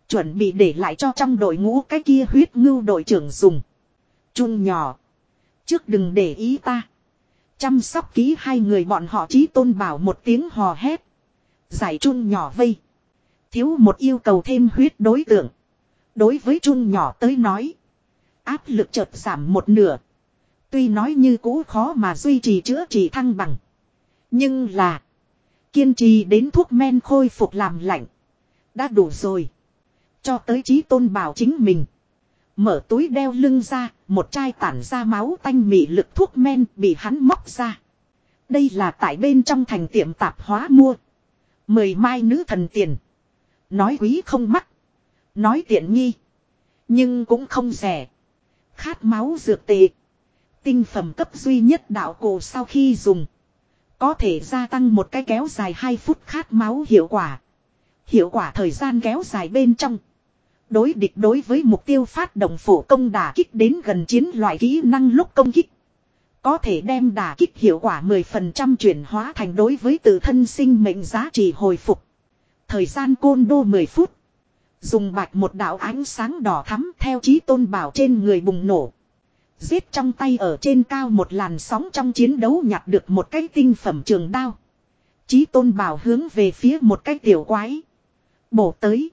Chuẩn bị để lại cho trong đội ngũ cái kia huyết ngưu đội trưởng dùng. Trung nhỏ. Trước đừng để ý ta. Chăm sóc kỹ hai người bọn họ chí tôn bảo một tiếng hò hét. Giải trung nhỏ vây. Thiếu một yêu cầu thêm huyết đối tượng. Đối với trung nhỏ tới nói. Áp lực chợt giảm một nửa. Tuy nói như cũ khó mà duy trì chữa trị thăng bằng. Nhưng là. Kiên trì đến thuốc men khôi phục làm lạnh. Đã đủ rồi. Cho tới trí tôn bảo chính mình. Mở túi đeo lưng ra, một chai tản ra máu tanh mị lực thuốc men bị hắn móc ra. Đây là tại bên trong thành tiệm tạp hóa mua. Mười mai nữ thần tiền. Nói quý không mắc. Nói tiện nghi. Nhưng cũng không rẻ. Khát máu dược tệ. Tinh phẩm cấp duy nhất đạo cổ sau khi dùng. Có thể gia tăng một cái kéo dài 2 phút khát máu hiệu quả. Hiệu quả thời gian kéo dài bên trong. Đối địch đối với mục tiêu phát động phổ công đả kích đến gần chiến loại kỹ năng lúc công kích. Có thể đem đả kích hiệu quả 10% chuyển hóa thành đối với tự thân sinh mệnh giá trị hồi phục. Thời gian côn đô 10 phút. Dùng bạch một đạo ánh sáng đỏ thắm theo chí tôn bảo trên người bùng nổ. Giết trong tay ở trên cao một làn sóng trong chiến đấu nhặt được một cái tinh phẩm trường đao. Chí tôn bảo hướng về phía một cái tiểu quái. Bổ tới.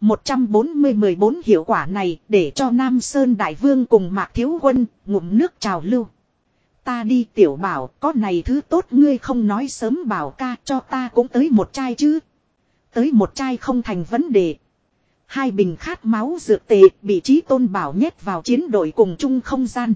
140-14 hiệu quả này để cho Nam Sơn Đại Vương cùng Mạc Thiếu Quân ngụm nước trào lưu. Ta đi tiểu bảo, có này thứ tốt ngươi không nói sớm bảo ca, cho ta cũng tới một chai chứ. Tới một chai không thành vấn đề. Hai bình khát máu dược tệ bị trí tôn bảo nhét vào chiến đội cùng chung không gian.